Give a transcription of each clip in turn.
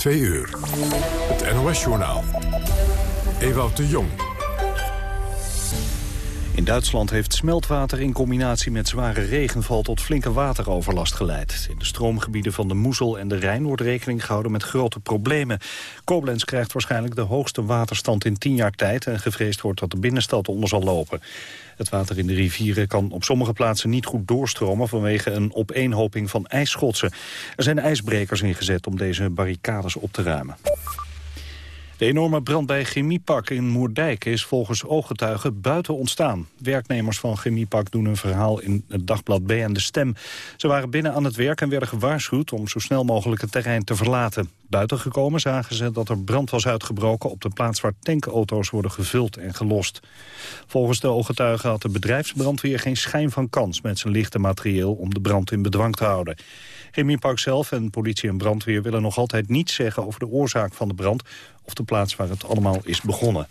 2 uur. Het NOS-journaal. Ewout de Jong. In Duitsland heeft smeltwater in combinatie met zware regenval tot flinke wateroverlast geleid. In de stroomgebieden van de Moezel en de Rijn wordt rekening gehouden met grote problemen. Koblenz krijgt waarschijnlijk de hoogste waterstand in tien jaar tijd en gevreesd wordt dat de binnenstad onder zal lopen. Het water in de rivieren kan op sommige plaatsen niet goed doorstromen vanwege een opeenhoping van ijsschotsen. Er zijn ijsbrekers ingezet om deze barricades op te ruimen. De enorme brand bij Chemiepak in Moerdijk is volgens ooggetuigen buiten ontstaan. Werknemers van Chemiepak doen een verhaal in het dagblad B en de Stem. Ze waren binnen aan het werk en werden gewaarschuwd om zo snel mogelijk het terrein te verlaten. Buiten gekomen zagen ze dat er brand was uitgebroken op de plaats waar tankauto's worden gevuld en gelost. Volgens de ooggetuigen had de bedrijfsbrandweer geen schijn van kans met zijn lichte materieel om de brand in bedwang te houden. Chemiepark zelf en politie en brandweer willen nog altijd niets zeggen over de oorzaak van de brand of de plaats waar het allemaal is begonnen.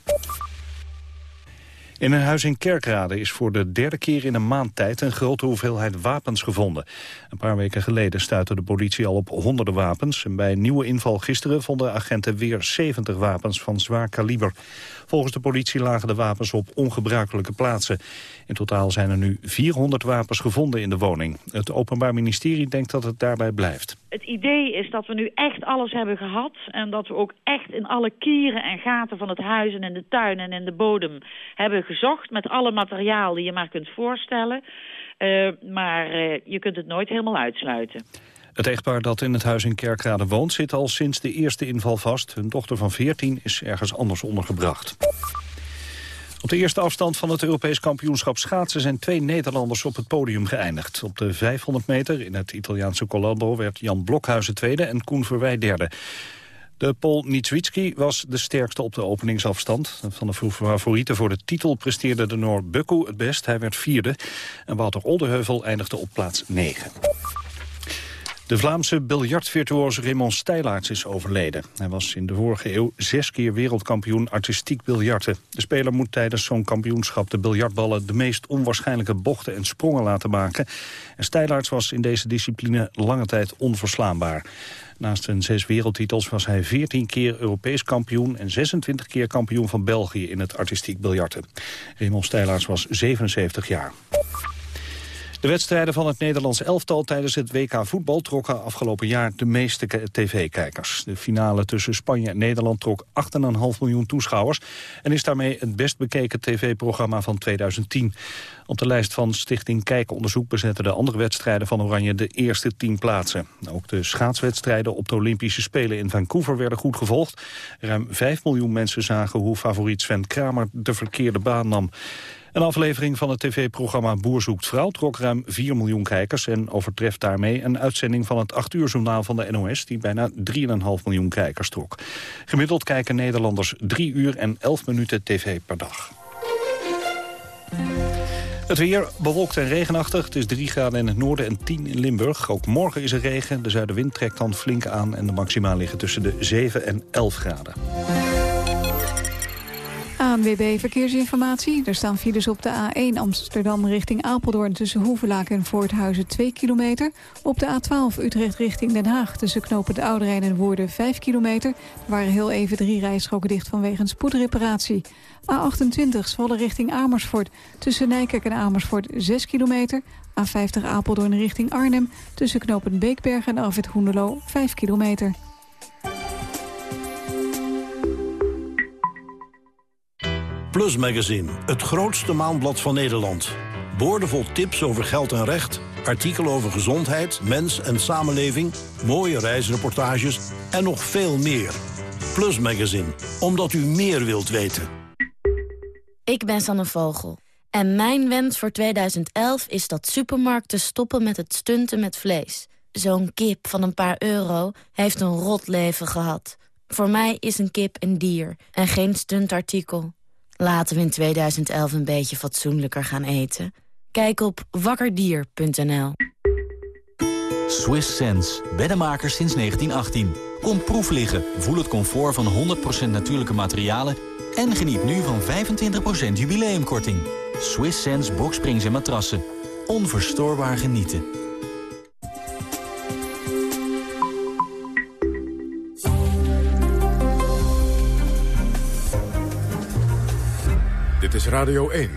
In een huis in Kerkrade is voor de derde keer in een maand tijd een grote hoeveelheid wapens gevonden. Een paar weken geleden stuitte de politie al op honderden wapens. En bij een nieuwe inval gisteren vonden agenten weer 70 wapens van zwaar kaliber. Volgens de politie lagen de wapens op ongebruikelijke plaatsen. In totaal zijn er nu 400 wapens gevonden in de woning. Het Openbaar Ministerie denkt dat het daarbij blijft. Het idee is dat we nu echt alles hebben gehad... en dat we ook echt in alle kieren en gaten van het huis en in de tuin en in de bodem hebben gezocht... met alle materiaal die je maar kunt voorstellen. Uh, maar uh, je kunt het nooit helemaal uitsluiten. Het echtpaar dat in het huis in Kerkrade woont zit al sinds de eerste inval vast. Hun dochter van 14 is ergens anders ondergebracht. Op de eerste afstand van het Europees kampioenschap schaatsen zijn twee Nederlanders op het podium geëindigd. Op de 500 meter in het Italiaanse Colombo werd Jan Blokhuizen tweede en Koen Verwij derde. De Pol Nitswitski was de sterkste op de openingsafstand. Van de favorieten voor de titel presteerde de Noor Bukku het best. Hij werd vierde. En Wouter Oldeheuvel eindigde op plaats 9. De Vlaamse biljartvirtuoos Raymond Stijlaerts is overleden. Hij was in de vorige eeuw zes keer wereldkampioen artistiek biljarten. De speler moet tijdens zo'n kampioenschap de biljartballen... de meest onwaarschijnlijke bochten en sprongen laten maken. En Stijlaerts was in deze discipline lange tijd onverslaanbaar. Naast zijn zes wereldtitels was hij 14 keer Europees kampioen... en 26 keer kampioen van België in het artistiek biljarten. Raymond Stijlaerts was 77 jaar. De wedstrijden van het Nederlands elftal tijdens het WK voetbal trokken afgelopen jaar de meeste tv-kijkers. De finale tussen Spanje en Nederland trok 8,5 miljoen toeschouwers en is daarmee het best bekeken tv-programma van 2010. Op de lijst van Stichting Kijkonderzoek bezetten de andere wedstrijden van Oranje de eerste tien plaatsen. Ook de schaatswedstrijden op de Olympische Spelen in Vancouver werden goed gevolgd. Ruim 5 miljoen mensen zagen hoe favoriet Sven Kramer de verkeerde baan nam. Een aflevering van het tv-programma Boer zoekt vrouw trok ruim 4 miljoen kijkers... en overtreft daarmee een uitzending van het 8 uur journaal van de NOS... die bijna 3,5 miljoen kijkers trok. Gemiddeld kijken Nederlanders 3 uur en 11 minuten tv per dag. Het weer bewolkt en regenachtig. Het is 3 graden in het noorden en 10 in Limburg. Ook morgen is er regen. De zuidenwind trekt dan flink aan... en de maxima liggen tussen de 7 en 11 graden. ANWB Verkeersinformatie. Er staan files op de A1 Amsterdam richting Apeldoorn... tussen Hoevelaak en Voorthuizen 2 kilometer. Op de A12 Utrecht richting Den Haag... tussen knopen de Oude en Woerden 5 kilometer. Er waren heel even drie rijstroken dicht vanwege een spoedreparatie. A28 Zwolle richting Amersfoort. Tussen Nijkerk en Amersfoort 6 kilometer. A50 Apeldoorn richting Arnhem. Tussen knopen Beekberg en Afwit Hoenderloo 5 kilometer. Plus Magazine, het grootste maandblad van Nederland. Boordevol tips over geld en recht, artikelen over gezondheid, mens en samenleving... mooie reisreportages en nog veel meer. Plus Magazine, omdat u meer wilt weten. Ik ben Sanne Vogel. En mijn wens voor 2011 is dat supermarkten stoppen met het stunten met vlees. Zo'n kip van een paar euro heeft een rot leven gehad. Voor mij is een kip een dier en geen stuntartikel. Laten we in 2011 een beetje fatsoenlijker gaan eten. Kijk op wakkerdier.nl. Swiss Sense, beddenmakers sinds 1918. Kom proef liggen, voel het comfort van 100% natuurlijke materialen... en geniet nu van 25% jubileumkorting. Swiss Sense boksprings en matrassen. Onverstoorbaar genieten. Is Radio 1.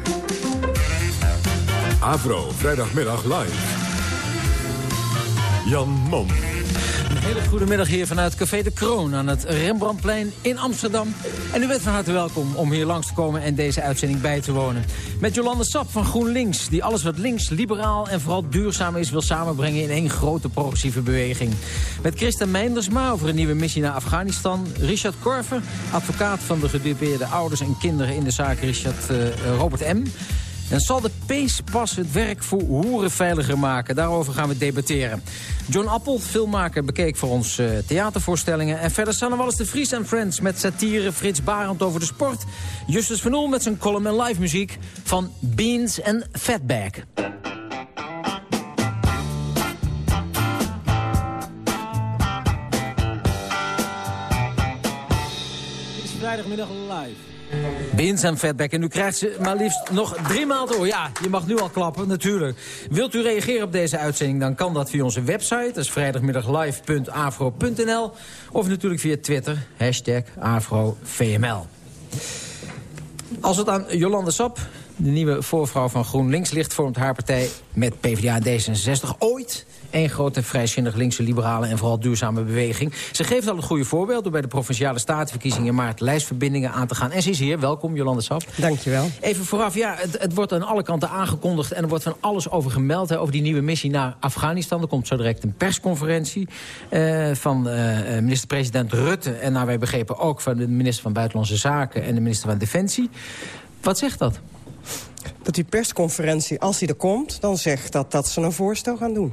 Avro, vrijdagmiddag live. Jan Mom. Hele goede middag hier vanuit Café de Kroon aan het Rembrandtplein in Amsterdam. En u bent van harte welkom om hier langs te komen en deze uitzending bij te wonen. Met Jolande Sap van GroenLinks, die alles wat links, liberaal en vooral duurzaam is... wil samenbrengen in één grote progressieve beweging. Met Christa Meindersma over een nieuwe missie naar Afghanistan. Richard Korver, advocaat van de gedupeerde ouders en kinderen in de zaak Richard uh, Robert M., en zal de Peespas het werk voor hoeren veiliger maken? Daarover gaan we debatteren. John Appel, filmmaker, bekeek voor ons uh, theatervoorstellingen. En verder Sanne Wallis de Vries en Friends met satire. Frits Barend over de sport. Justus van Oel met zijn column en live muziek van Beans en is vrijdagmiddag live. Beans en Fatback. En u krijgt ze maar liefst nog drie maanden. Oh ja, je mag nu al klappen, natuurlijk. Wilt u reageren op deze uitzending, dan kan dat via onze website. Dat is vrijdagmiddaglive.afro.nl. Of natuurlijk via Twitter, hashtag AfroVML. Als het aan Jolande Sap, de nieuwe voorvrouw van GroenLinks ligt... vormt haar partij met PvdA en D66 ooit één grote vrijzinnig linkse liberale en vooral duurzame beweging. Ze geeft al het goede voorbeeld door bij de Provinciale Statenverkiezingen in maart lijstverbindingen aan te gaan. En ze is hier. Welkom, Jolande Sap. Dankjewel. Even vooraf, ja, het, het, wordt aan alle kanten aangekondigd en er wordt van alles over gemeld. Hè, over die nieuwe missie naar Afghanistan. Er komt zo direct een persconferentie uh, van uh, minister-president Rutte. En naar wij begrepen ook van de minister van Buitenlandse Zaken en de minister van Defensie. Wat zegt dat? Dat die persconferentie, als die er komt, dan zegt dat dat ze een voorstel gaan doen.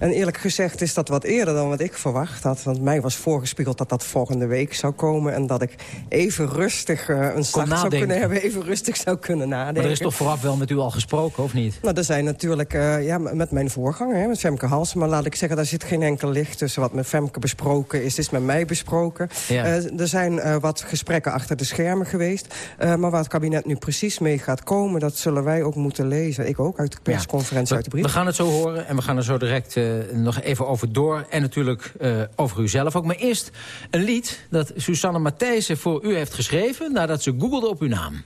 En eerlijk gezegd is dat wat eerder dan wat ik verwacht had. Want mij was voorgespiegeld dat dat volgende week zou komen... en dat ik even rustig uh, een slag zou kunnen hebben... even rustig zou kunnen nadenken. Maar er is toch vooraf wel met u al gesproken, of niet? Nou, er zijn natuurlijk uh, ja, met mijn voorganger, hè, met Femke Halsen... maar laat ik zeggen, daar zit geen enkel licht tussen... wat met Femke besproken is, is met mij besproken. Ja. Uh, er zijn wat gesprekken achter de schermen geweest. maar waar het kabinet nu precies mee gaat komen... dat zullen wij ook moeten lezen. Ik ook, uit de persconferentie, ja. uit de brief. We gaan het zo horen en we gaan er zo direct nog even over door. En natuurlijk uh, over uzelf ook. Maar eerst een lied dat Susanne Matthijssen voor u heeft geschreven... nadat ze googelde op uw naam.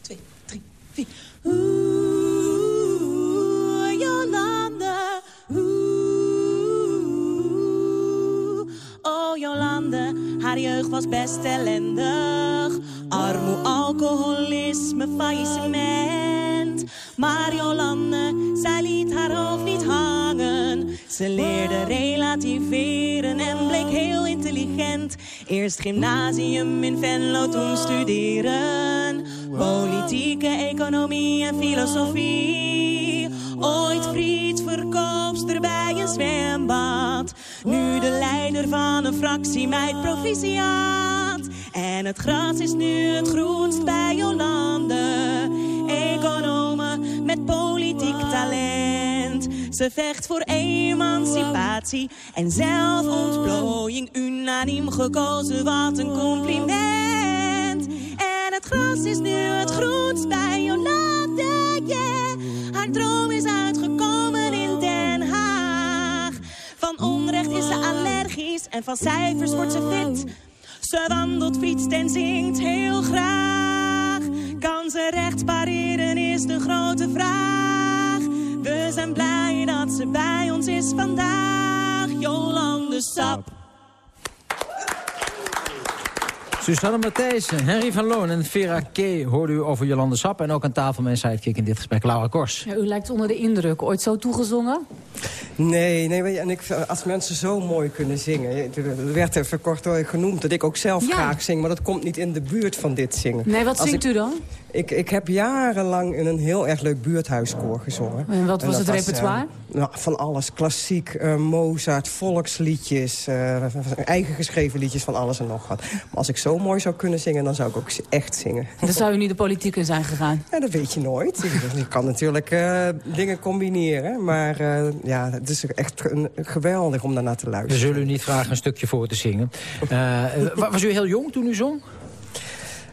Twee, drie, vier. Oeh, Jolande. Oeh. Oh, haar jeugd was best ellendig. Armoe, alcoholisme, faillissement. Maar Jolande, zij liet haar hoofd niet hangen. Ze leerde relativeren en bleek heel intelligent. Eerst gymnasium in Venlo, toen studeren. Politieke economie en filosofie. Ooit frietverkoopster bij een zwembad. Nu de leider van een fractie meid proficiat. En het gras is nu het groenst bij Jolande. Met politiek talent. Ze vecht voor emancipatie en zelfontplooiing. Unaniem gekozen, wat een compliment. En het gras is nu het groenst bij Jolande, yeah. Haar droom is uitgekomen in Den Haag. Van onrecht is ze allergisch en van cijfers wordt ze fit. Ze wandelt, fietst en zingt heel graag. Kan ze recht pareren is de grote vraag. We zijn blij dat ze bij ons is vandaag. Jolande Sap. Susanne Matthijssen, Henry van Loon en Vera K. hoorde u over Jolande Sap. En ook aan tafel mijn sidekick in dit gesprek, Laura Kors. Ja, u lijkt onder de indruk. Ooit zo toegezongen? Nee, nee en ik, als mensen zo mooi kunnen zingen. Er werd even kort genoemd dat ik ook zelf Ja. graag zing. Maar dat komt niet in de buurt van dit zingen. Nee, wat Als zingt ik- u dan? Ik, ik heb jarenlang in een heel erg leuk buurthuiskoor gezongen. En wat was het repertoire? eh, nou, van alles. Klassiek, eh, Mozart, volksliedjes. eh, eigen geschreven liedjes, van alles en nog wat. Maar als ik zo mooi zou kunnen zingen, dan zou ik ook echt zingen. Dan zou u niet de politiek in zijn gegaan. Ja, dat weet je nooit. Je- Je kan natuurlijk eh, dingen combineren. Maar eh, ja, het is echt een, geweldig om daarnaar te We luisteren. zullen u niet vragen een stukje voor te zingen. Eh, wa- was u heel jong toen u zong?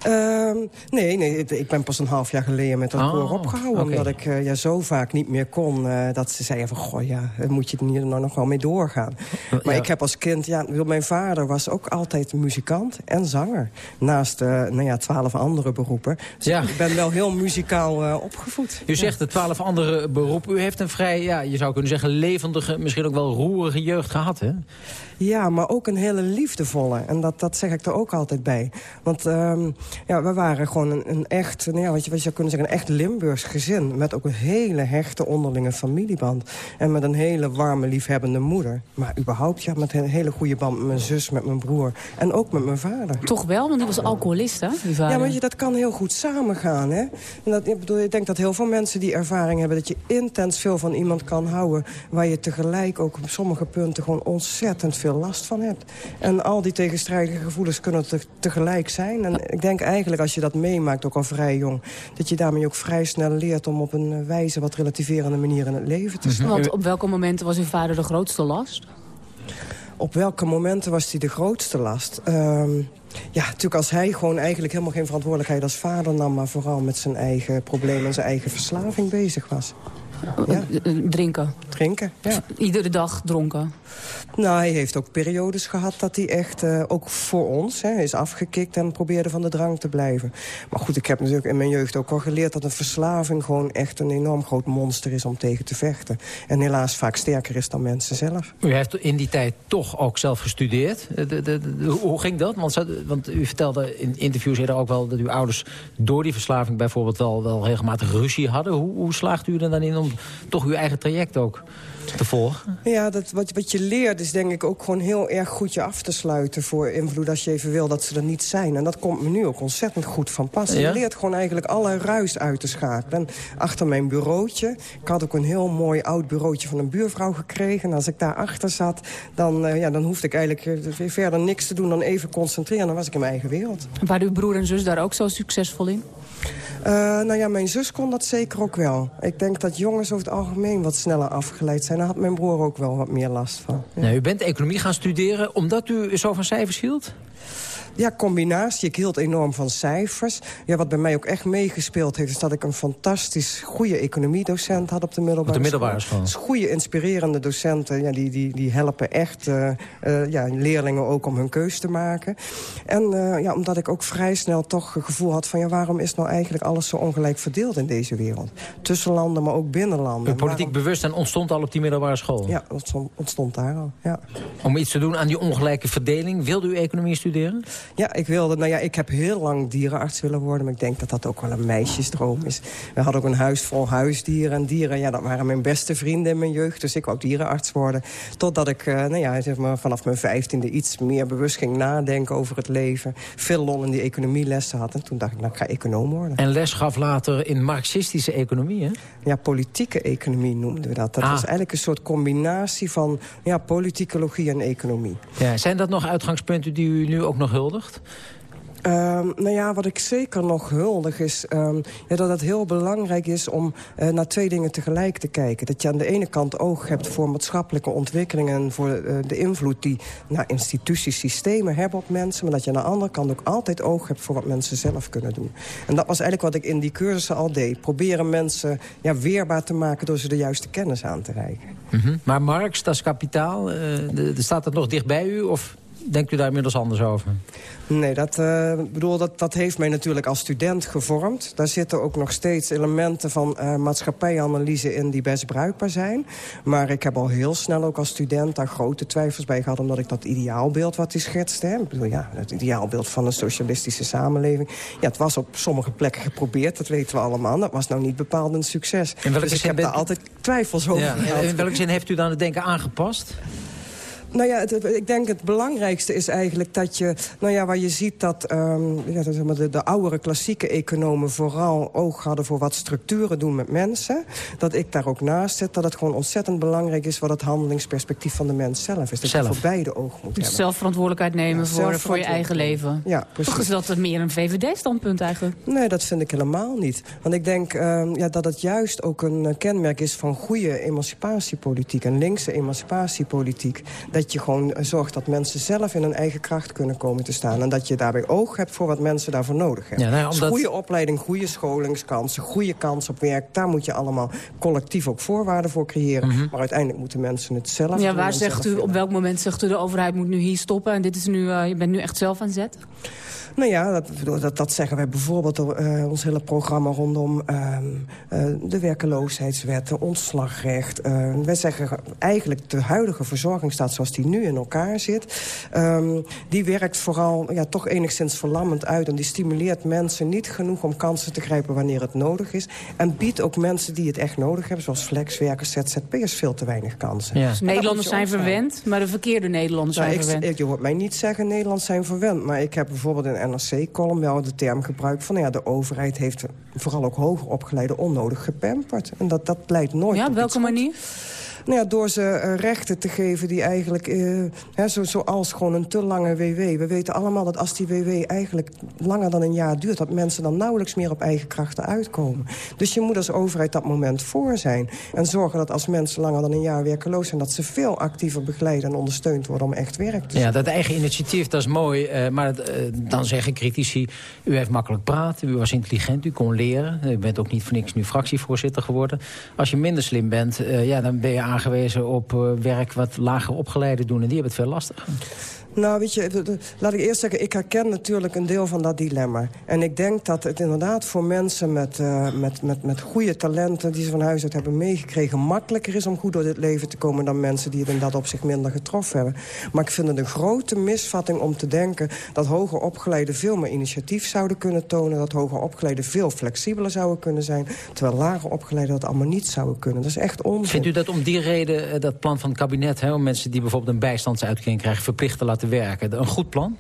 Ehm, nee, nee, ik ben pas een half jaar geleden met dat oh, koor opgehouden. Omdat ik uh, ja, zo vaak niet meer kon. Uh, dat ze zeiden van, goh ja, moet je er hier nou nog wel mee doorgaan. Maar ik heb als kind, ja, mijn vader was ook altijd muzikant en zanger. Naast uh, nou ja, twaalf andere beroepen. Dus ja. ik ben wel heel muzikaal opgevoed. U zegt de twaalf andere beroepen. U heeft een vrij, ja, je zou kunnen zeggen, levendige, misschien ook wel roerige jeugd gehad, hè? Ja, maar ook een hele liefdevolle. En dat, dat zeg ik er ook altijd bij. Want um, ja, we waren gewoon een, een echt, nou ja, wat, je, wat je zou kunnen zeggen... een echt Limburgs gezin. Met ook een hele hechte onderlinge familieband. En met een hele warme, liefhebbende moeder. Maar überhaupt, ja, met een hele goede band met mijn zus, met mijn broer. En ook met mijn vader. Toch wel, want die was alcoholist, hè, die vader? Ja, maar je, dat kan heel goed samengaan, hè. En dat, ik, bedoel, ik denk dat heel veel mensen die ervaring hebben... dat je intens veel van iemand kan houden... waar je tegelijk ook op sommige punten gewoon ontzettend veel last van hebt. En al die tegenstrijdige gevoelens kunnen te, tegelijk zijn. En ik denk eigenlijk als je dat meemaakt, ook al vrij jong... dat je daarmee ook vrij snel leert om op een wijze... wat relativerende manier in het leven te staan. Want op welke momenten was uw vader de grootste last? Op welke momenten was hij de grootste last? Um, ja, natuurlijk als hij gewoon eigenlijk helemaal geen verantwoordelijkheid als vader nam... maar vooral met zijn eigen problemen en zijn eigen verslaving bezig was. Ja. Drinken? Drinken, ja. Iedere dag dronken? Nou, hij heeft ook periodes gehad dat hij echt, uh, ook voor ons, hè, is afgekikt en probeerde van de drank te blijven. Maar goed, ik heb natuurlijk in mijn jeugd ook al geleerd dat een verslaving gewoon echt een enorm groot monster is om tegen te vechten. En helaas vaak sterker is dan mensen zelf. U heeft in die tijd toch ook zelf gestudeerd. De, de, hoe ging dat? Want, want, u vertelde in interviews eerder ook wel dat uw ouders door die verslaving bijvoorbeeld wel, wel regelmatig ruzie hadden. Hoe, hoe slaagt u er dan in om toch uw eigen traject ook volgen? Ja, dat, wat, wat je leert is denk ik ook gewoon heel erg goed je af te sluiten... voor invloed als je even wil dat ze er niet zijn. En dat komt me nu ook ontzettend goed van pas. Je leert gewoon eigenlijk alle ruis uit te schakelen. En achter mijn bureautje, ik had ook een heel mooi oud bureautje van een buurvrouw gekregen. En als ik daar achter zat, dan, uh, ja, dan hoefde ik eigenlijk uh, verder niks te doen dan even concentreren. Dan was ik in mijn eigen wereld. Waren uw broer en zus daar ook zo succesvol in? Uh, nou ja, mijn zus kon dat zeker ook wel. Ik denk dat jongens over het algemeen wat sneller afgeleid zijn. Daar had mijn broer ook wel wat meer last van. Nou, u bent economie gaan studeren omdat u zo van cijfers hield? Ja, combinatie. Ik hield enorm van cijfers. Ja, wat bij mij ook echt meegespeeld heeft... is dat ik een fantastisch goede economiedocent had op de middelbare, op de middelbare school. Dus goede, inspirerende docenten. Ja, die, die, die helpen echt uh, uh, ja, leerlingen ook om hun keus te maken. En uh, ja, omdat ik ook vrij snel toch het gevoel had van... Ja, waarom is nou eigenlijk alles zo ongelijk verdeeld in deze wereld? Tussen landen, maar ook binnen landen. Uw politiek waarom... bewustzijn ontstond al op die middelbare school? Ja, dat ontstond daar al, ja. Om iets te doen aan die ongelijke verdeling... wilde u economie studeren? Ja, ik wilde, nou ja, ik heb heel lang dierenarts willen worden. Maar ik denk dat dat ook wel een meisjesdroom is. We hadden ook een huis vol huisdieren. En dieren, ja, dat waren mijn beste vrienden in mijn jeugd. Dus ik wou dierenarts worden. Totdat ik, uh, nou ja, zeg maar, vanaf mijn vijftiende iets meer bewust ging nadenken over het leven. Veel lol in die economielessen had. En toen dacht ik, nou, ik ga econoom worden. En les gaf later in marxistische economie, hè? Ja, politieke economie noemden we dat. Dat ah. was eigenlijk een soort combinatie van ja, politicologie en economie. Ja, zijn dat nog uitgangspunten die u nu ook nog huldigt? Um, nou ja, wat ik zeker nog huldig is... Um, ja, dat het heel belangrijk is om uh, naar twee dingen tegelijk te kijken. Dat je aan de ene kant oog hebt voor maatschappelijke ontwikkelingen... en voor uh, de invloed die nou, instituties, systemen hebben op mensen... maar dat je aan de andere kant ook altijd oog hebt voor wat mensen zelf kunnen doen. En dat was eigenlijk wat ik in die cursussen al deed. Proberen mensen ja, weerbaar te maken door ze de juiste kennis aan te reiken. Mm -hmm. Maar Marx, dat is kapitaal, uh, de, de, staat dat nog dicht bij u? Of denkt u daar inmiddels anders over? Nee, dat, uh, bedoel, dat, dat heeft mij natuurlijk als student gevormd. Daar zitten ook nog steeds elementen van uh, maatschappijanalyse in die best bruikbaar zijn. Maar ik heb al heel snel ook als student daar grote twijfels bij gehad... omdat ik dat ideaalbeeld wat hij schetste... Hè, ik bedoel, ja, het ideaalbeeld van een socialistische samenleving... ja, het was op sommige plekken geprobeerd, dat weten we allemaal. Dat was nou niet bepaald een succes. In welke dus ik heb daar altijd twijfels over ja, In welke zin heeft u dan het denken aangepast? Nou ja, het, ik denk het belangrijkste is eigenlijk dat je... Nou ja, waar je ziet dat um, ja, zeg maar de, de oudere klassieke economen... vooral oog hadden voor wat structuren doen met mensen. Dat ik daar ook naast zit. Dat het gewoon ontzettend belangrijk is... wat het handelingsperspectief van de mens zelf is. Dat zelf. je voor beide oog moet dus hebben. Zelfverantwoordelijkheid nemen voor, voor je eigen leven. Ja, precies. Toch is dat meer een VVD-standpunt eigenlijk? Nee, dat vind ik helemaal niet. Want ik denk um, ja, dat het juist ook een kenmerk is van goede emancipatiepolitiek. Een linkse emancipatiepolitiek. Dat dat je gewoon zorgt dat mensen zelf in hun eigen kracht kunnen komen te staan. En dat je daarbij oog hebt voor wat mensen daarvoor nodig hebben. Ja, nou, omdat... dus goede opleiding, goede scholingskansen, goede kans op werk. Daar moet je allemaal collectief ook voorwaarden voor creëren. Mhm. Maar uiteindelijk moeten mensen het zelf Ja, waar zegt u, op welk moment zegt u de overheid moet nu hier stoppen... en dit is nu, uh, je bent nu echt zelf aan zet? Nou ja, dat, dat, dat zeggen wij bijvoorbeeld uh, ons hele programma rondom uh, de werkeloosheidswet, de ontslagrecht. wij zeggen eigenlijk de huidige verzorgingsstaat zoals die nu in elkaar zit... Um, die werkt vooral ja, toch enigszins verlammend uit... en die stimuleert mensen niet genoeg om kansen te grijpen wanneer het nodig is. En biedt ook mensen die het echt nodig hebben, zoals flexwerkers, ZZP'ers, veel te weinig kansen. Ja. Dus Nederlanders zijn verwend, maar de verkeerde Nederlanders nou, zijn ik, verwend. je hoort mij niet zeggen Nederlanders zijn verwend, maar ik heb bijvoorbeeld in NRC-column wel de term gebruikt... van ja, de overheid heeft vooral ook hoger opgeleide onnodig gepamperd. En dat, dat leidt nooit Ja, op welke manier? Nou ja, door ze uh, rechten te geven die eigenlijk... Uh, hè, zo, zoals gewoon een te lange WW. We weten allemaal dat als die WW eigenlijk langer dan een jaar duurt... dat mensen dan nauwelijks meer op eigen krachten uitkomen. Dus je moet als overheid dat moment voor zijn. En zorgen dat als mensen langer dan een jaar werkeloos zijn... dat ze veel actiever begeleid en ondersteund worden om echt werk te Ja, dat eigen initiatief, dat is mooi. Uh, maar dan zeggen critici... u heeft makkelijk praten, u was intelligent, u kon leren. U bent ook niet voor niks nu fractievoorzitter geworden. Als je minder slim bent, ja, dan ben je aangewezen op uh, werk wat lager opgeleiden doen. En die hebben het veel lastiger. Nou, weet je, laat ik eerst zeggen, ik herken natuurlijk een deel van dat dilemma. En ik denk dat het inderdaad voor mensen met, uh, met, met, met goede talenten... die ze van huis uit hebben meegekregen... makkelijker is om goed door dit leven te komen... dan mensen die het in dat opzicht minder getroffen hebben. Maar ik vind het een grote misvatting om te denken... dat hoger opgeleiden veel meer initiatief zouden kunnen tonen... dat hoger opgeleiden veel flexibeler zouden kunnen zijn... terwijl lager opgeleiden dat allemaal niet zouden kunnen. Dat is echt onzin. Vindt u dat om die reden, eh, dat plan van het kabinet... Hè, om mensen die bijvoorbeeld een bijstandsuitkering krijgen... verplicht te laten werken. Een goed plan?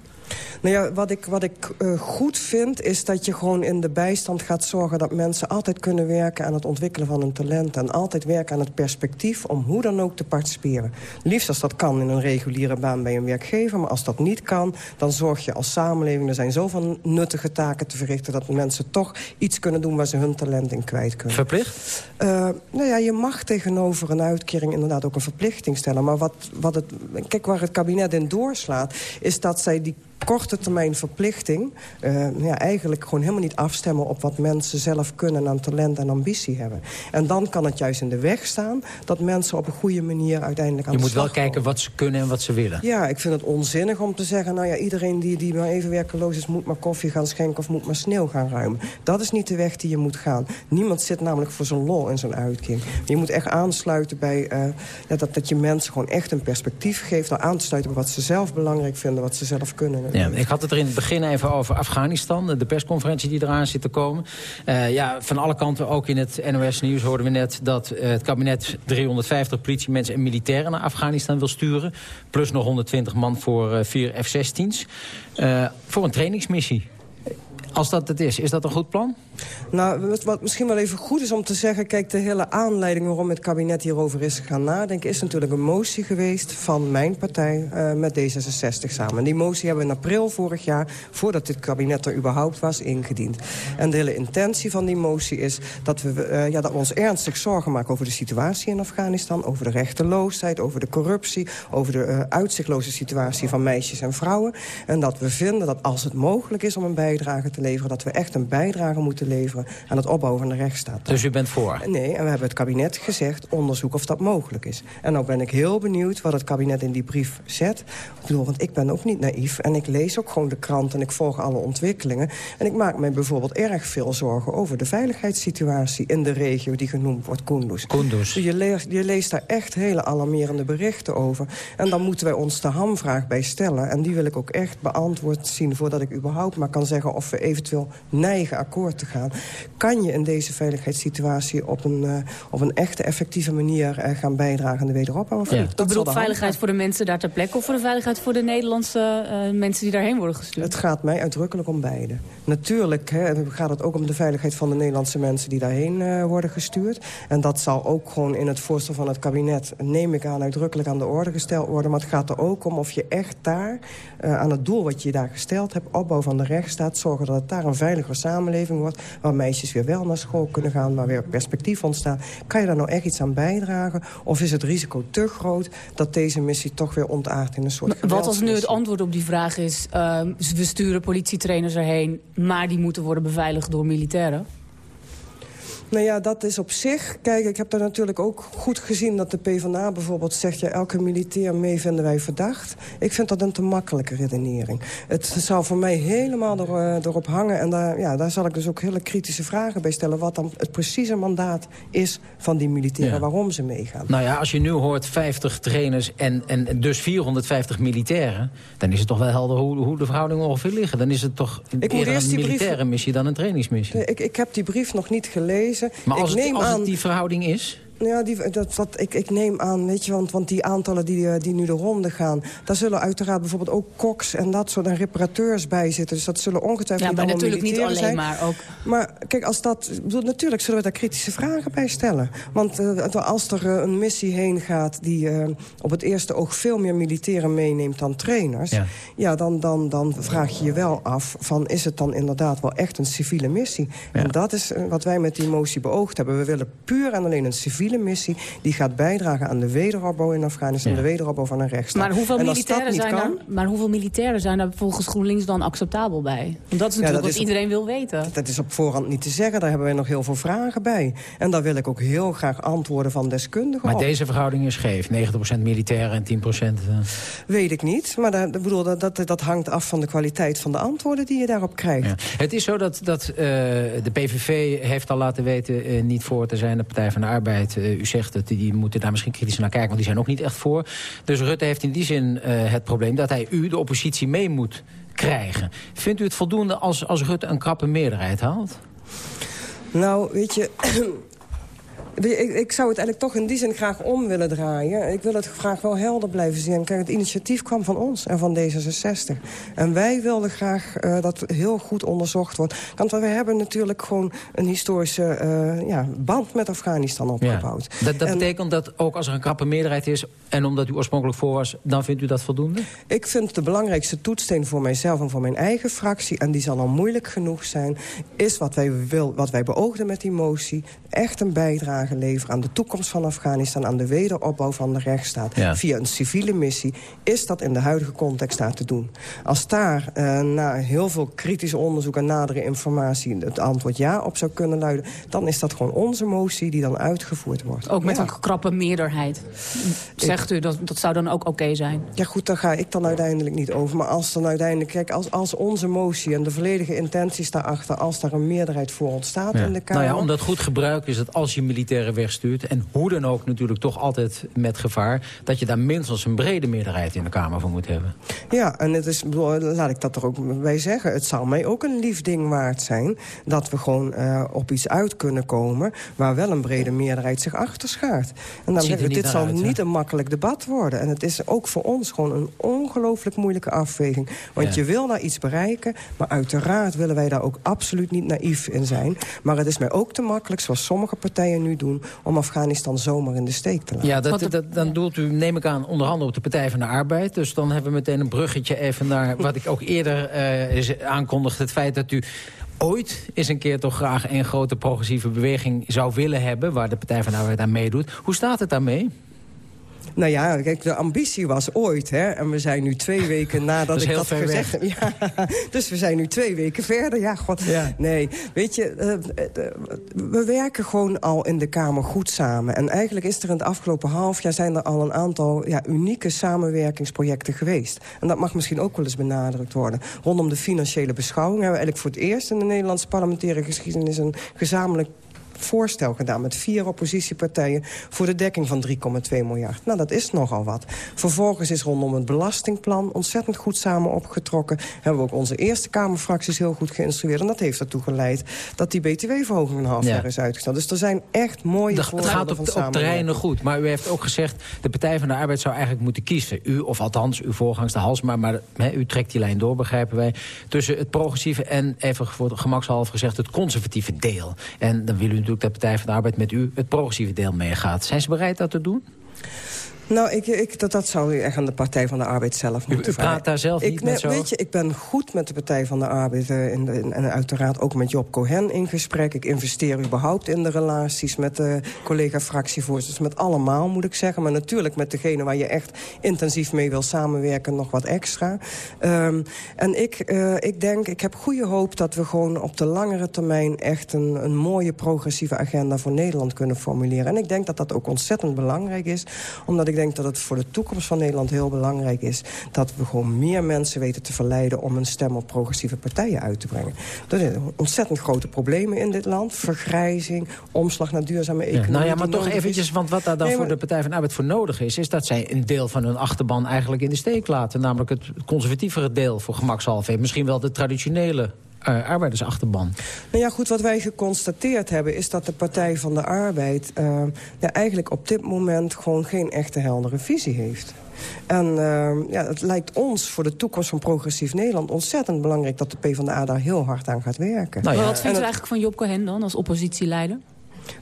Nou ja, wat ik, wat ik uh, goed vind, is dat je gewoon in de bijstand gaat zorgen... dat mensen altijd kunnen werken aan het ontwikkelen van hun talent... en altijd werken aan het perspectief om hoe dan ook te participeren. Liefst als dat kan in een reguliere baan bij een werkgever... maar als dat niet kan, dan zorg je als samenleving... er zijn zoveel nuttige taken te verrichten... dat mensen toch iets kunnen doen waar ze hun talent in kwijt kunnen. Verplicht? Uh, nou ja, je mag tegenover een uitkering inderdaad ook een verplichting stellen. Maar wat, wat het, kijk, waar het kabinet in doorslaat... is dat zij die korte termijn verplichting... Uh, ja, eigenlijk gewoon helemaal niet afstemmen op wat mensen zelf kunnen... aan talent en ambitie hebben. En dan kan het juist in de weg staan... dat mensen op een goede manier uiteindelijk aan Je de moet wel kijken wat ze kunnen en wat ze willen. Ja, ik vind het onzinnig om te zeggen... nou ja, iedereen die, die maar even werkeloos is... moet maar koffie gaan schenken of moet maar sneeuw gaan ruimen. Dat is niet de weg die je moet gaan. Niemand zit namelijk voor zo'n lol in zo'n uitkering. Je moet echt aansluiten bij uh, ja, dat, dat je mensen gewoon echt een perspectief geeft... door aan te sluiten bij wat ze zelf belangrijk vinden, wat ze zelf kunnen. Ja, ik had het er in het begin even over Afghanistan. De persconferentie die eraan zit te komen. Uh, ja, van alle kanten, ook in het NOS-nieuws hoorden we net... dat uh, het kabinet 350 politiemensen en militairen naar Afghanistan wil sturen. Plus nog 120 man voor vier F-16's. voor een trainingsmissie. Als dat het is, is dat een goed plan? Nou, wat misschien wel even goed is om te zeggen... kijk, de hele aanleiding waarom het kabinet hierover is gaan nadenken... is natuurlijk een motie geweest van mijn partij uh, met D66 samen. En die motie hebben we in april vorig jaar... voordat dit kabinet er überhaupt was, ingediend. En de hele intentie van die motie is dat we, uh, ja, dat we ons ernstig zorgen maken... over de situatie in Afghanistan, over de rechteloosheid... over de corruptie, over de uh, uitzichtloze situatie van meisjes en vrouwen. En dat we vinden dat als het mogelijk is om een bijdrage te leveren... dat we echt een bijdrage moeten leveren aan het opbouwen van de rechtsstaat. Dus u bent voor? Nee, en we hebben het kabinet gezegd onderzoek of dat mogelijk is. En nou ben ik heel benieuwd wat het kabinet in die brief zet. Ik bedoel, want ik ben ook niet naïef en ik lees ook gewoon de krant en ik volg alle ontwikkelingen. En ik maak mij bijvoorbeeld erg veel zorgen over de veiligheidssituatie in de regio die genoemd wordt Kunduz. Kunduz. Je, leest, je leest daar echt hele alarmerende berichten over. En dan moeten wij ons de hamvraag bij stellen. En die wil ik ook echt beantwoord zien voordat ik überhaupt maar kan zeggen of we eventueel neigen akkoord te gaan gaan. Kan je in deze veiligheidssituatie op een, uh, op een echte effectieve manier uh, gaan bijdragen aan de wederopbouw? Of ja. niet? Dat bedoelt veiligheid voor de mensen daar ter plekke of voor de veiligheid voor de Nederlandse uh, mensen die daarheen worden gestuurd? Het gaat mij uitdrukkelijk om beide. Natuurlijk hè, gaat het ook om de veiligheid van de Nederlandse mensen die daarheen worden gestuurd. En dat zal ook gewoon in het voorstel van het kabinet, neem ik aan, uitdrukkelijk aan de orde gesteld worden. Maar het gaat er ook om of je echt daar aan het doel wat je daar gesteld hebt, opbouw van de rechtsstaat, zorgen dat het daar een veiliger samenleving wordt, waar meisjes weer wel naar school kunnen gaan... waar weer perspectief ontstaat. Kan je daar nou echt iets aan bijdragen? Of is het risico te groot dat deze missie toch weer ontaart in een soort Wat als nu het antwoord op die vraag is... Uh, we sturen politietrainers erheen, maar die moeten worden beveiligd door militairen? Nou ja, dat is op zich... Kijk, ik heb daar natuurlijk ook goed gezien dat de PvdA bijvoorbeeld zegt... ja, elke militair mee vinden wij verdacht. Ik vind dat een te makkelijke redenering. Het zou voor mij helemaal er, uh, erop hangen. En daar, ja, daar zal ik dus ook hele kritische vragen bij stellen... wat dan het precieze mandaat is van die militairen, waarom ze meegaan. Nou ja, als je nu hoort 50 trainers en, en dus 450 militairen... dan is het toch wel helder hoe, hoe de verhoudingen ongeveer liggen. Dan is het toch ik eerder een militaire brief... missie dan een trainingsmissie. Nee, ik, ik heb die brief nog niet gelezen. Maar als, ik neem het, als aan... het die verhouding is? Ja, die, dat, dat, ik, ik neem aan, weet je, want, want die aantallen die, eh, die nu de ronde gaan... daar zullen uiteraard bijvoorbeeld ook koks en dat soort en reparateurs bij zitten. Dus dat zullen ongetwijfeld ja, maar natuurlijk niet alleen zijn. maar ook... Maar kijk, als dat... Bedoel, natuurlijk zullen we daar kritische vragen bij stellen. Want uh, als er uh, een missie heen gaat die uh, op het eerste oog veel meer militairen meeneemt dan trainers... ja, ja dan, dan, dan vraag je je wel af van is het dan inderdaad wel echt een civiele missie? Ja. En dat is wat wij met die motie beoogd hebben. We willen puur en alleen een civiele missie... die gaat bijdragen aan de wederopbouw in Afghanistan... Ja. de wederopbouw van een rechtsstaat. Maar hoeveel, militairen zijn, kan, daar, maar hoeveel militairen zijn daar volgens GroenLinks dan acceptabel bij? Want dat is natuurlijk ja, dat wat is iedereen wil weten. Dat is op voorhand niet te zeggen. Daar hebben wij nog heel veel vragen bij. En daar wil ik ook heel graag antwoorden van deskundigen Maar op. deze verhouding is scheef. 90% militairen en 10%... Uh... Weet ik niet. Maar dat, bedoel, dat, dat, dat hangt af van de kwaliteit van de antwoorden die je daarop krijgt. Ja. Het is zo dat, dat uh, de PVV heeft al laten weten uh, niet voor te zijn... de Partij van de Arbeid uh, u zegt dat die moeten daar misschien kritisch naar kijken... want die zijn ook niet echt voor. Dus Rutte heeft in die zin uh, het probleem dat hij u, de oppositie, mee moet krijgen. Vindt u het voldoende als, als Rutte een krappe meerderheid haalt? Nou, weet je... Ik, ik, zou het eigenlijk toch in die zin graag om willen draaien. Ik wil het graag wel helder blijven zien. Kijk, het initiatief kwam van ons en van D66. En wij wilden graag uh, dat heel goed onderzocht wordt. Want we hebben natuurlijk gewoon een historische uh, ja, band met Afghanistan opgebouwd. Ja. Dat, dat en, betekent dat ook als er een krappe meerderheid is... en omdat u oorspronkelijk voor was, dan vindt u dat voldoende? Ik vind de belangrijkste toetssteen voor mijzelf en voor mijn eigen fractie... en die zal al moeilijk genoeg zijn... is wat wij, wil, wat wij beoogden met die motie. Echt een bijdrage leveren aan de toekomst van Afghanistan... aan de wederopbouw van de rechtsstaat ja. via een civiele missie... is dat in de huidige context daar te doen. Als daar uh, na heel veel kritische onderzoek en nadere informatie... het antwoord ja op zou kunnen luiden... dan is dat gewoon onze motie die dan uitgevoerd wordt. Ook met ja. een krappe meerderheid. Zegt u, dat, dat zou dan ook oké okay zijn? Ja goed, daar ga ik dan uiteindelijk niet over. Maar als dan uiteindelijk, kijk, als, als onze motie... en de volledige intenties daarachter... als daar een meerderheid voor ontstaat ja. in de Kamer... Nou ja, omdat goed gebruik is dat als je militair wegstuurt... en hoe dan ook natuurlijk toch altijd met gevaar... dat je daar minstens een brede meerderheid in de Kamer voor moet hebben. Ja, en het is, laat ik dat er ook bij zeggen... het zou mij ook een lief ding waard zijn... dat we gewoon uh, op iets uit kunnen komen... waar wel een brede meerderheid zich achter schaart. En dan zeggen we, dit zal uit, niet een makkelijk debat worden. En het is ook voor ons gewoon een ongelooflijk moeilijke afweging. Want ja. je wil daar iets bereiken... maar uiteraard willen wij daar ook absoluut niet naïef in zijn. Maar het is mij ook te makkelijk, zoals sommige partijen nu doen... om Afghanistan zomaar in de steek te laten. Ja, dat, dat, dan doelt u, neem ik aan, onder andere op de Partij van de Arbeid. Dus dan hebben we meteen een bruggetje even naar wat ik ook eerder uh, aankondigde. Het feit dat u ooit eens een keer toch graag een grote progressieve beweging zou willen hebben... waar de Partij van de Arbeid aan meedoet. Hoe staat het daarmee? Nou ja, kijk, de ambitie was ooit, hè. En we zijn nu twee weken nadat dat ik dat gezegd heb. Ja, dus we zijn nu twee weken verder. Ja, god. Ja. Nee, weet je, uh, uh, we werken gewoon al in de Kamer goed samen. En eigenlijk is er in het afgelopen half jaar... zijn er al een aantal ja, unieke samenwerkingsprojecten geweest. En dat mag misschien ook wel eens benadrukt worden. Rondom de financiële beschouwing hebben we eigenlijk voor het eerst... in de Nederlandse parlementaire geschiedenis... een gezamenlijk voorstel gedaan met vier oppositiepartijen... voor de dekking van 3,2 miljard. Nou, dat is nogal wat. Vervolgens is rondom het belastingplan ontzettend goed samen opgetrokken. Hebben we ook onze Eerste Kamerfracties heel goed geïnstrueerd. En dat heeft ertoe geleid dat die btw-verhoging een half ja. jaar is uitgesteld. Dus er zijn echt mooie de, Het gaat op, op terreinen goed. Maar u heeft ook gezegd, de Partij van de Arbeid zou eigenlijk moeten kiezen. U, of althans uw voorgangster Halsma, maar he, u trekt die lijn door, begrijpen wij. Tussen het progressieve en, even voor gemakshalve gezegd, het conservatieve deel. En dan wil u natuurlijk de Partij van de Arbeid met u het progressieve deel meegaat. Zijn ze bereid dat te doen? Nou, ik, ik, dat, dat zou u echt aan de Partij van de Arbeid zelf moeten u, u praat daar zelf ik, niet met zo? Weet je, ik ben goed met de Partij van de Arbeid... In de, in, en uiteraard ook met Job Cohen in gesprek. Ik investeer überhaupt in de relaties met de collega-fractievoorzitters. Met allemaal, moet ik zeggen. Maar natuurlijk met degene waar je echt intensief mee wil samenwerken... nog wat extra. Um, en ik, uh, ik denk, ik heb goede hoop dat we gewoon op de langere termijn... echt een, een mooie progressieve agenda voor Nederland kunnen formuleren. En ik denk dat dat ook ontzettend belangrijk is. Omdat ik denk dat het voor de toekomst van Nederland heel belangrijk is... dat we gewoon meer mensen weten te verleiden... om een stem op progressieve partijen uit te brengen. Er zijn ontzettend grote problemen in dit land. Vergrijzing, omslag naar duurzame economie. Ja, nou ja, maar toch eventjes, want wat daar dan nee, maar... voor de Partij van de Arbeid voor nodig is... is dat zij een deel van hun achterban eigenlijk in de steek laten. Namelijk het conservatievere deel voor gemakshalve. Misschien wel de traditionele uh, arbeidersachterban. Nou ja, goed, wat wij geconstateerd hebben... is dat de Partij van de Arbeid uh, ja, eigenlijk op dit moment... gewoon geen echte heldere visie heeft. En uh, ja, het lijkt ons voor de toekomst van progressief Nederland... ontzettend belangrijk dat de PvdA daar heel hard aan gaat werken. Nou ja, maar wat vindt u eigenlijk van Job Cohen dan als oppositieleider?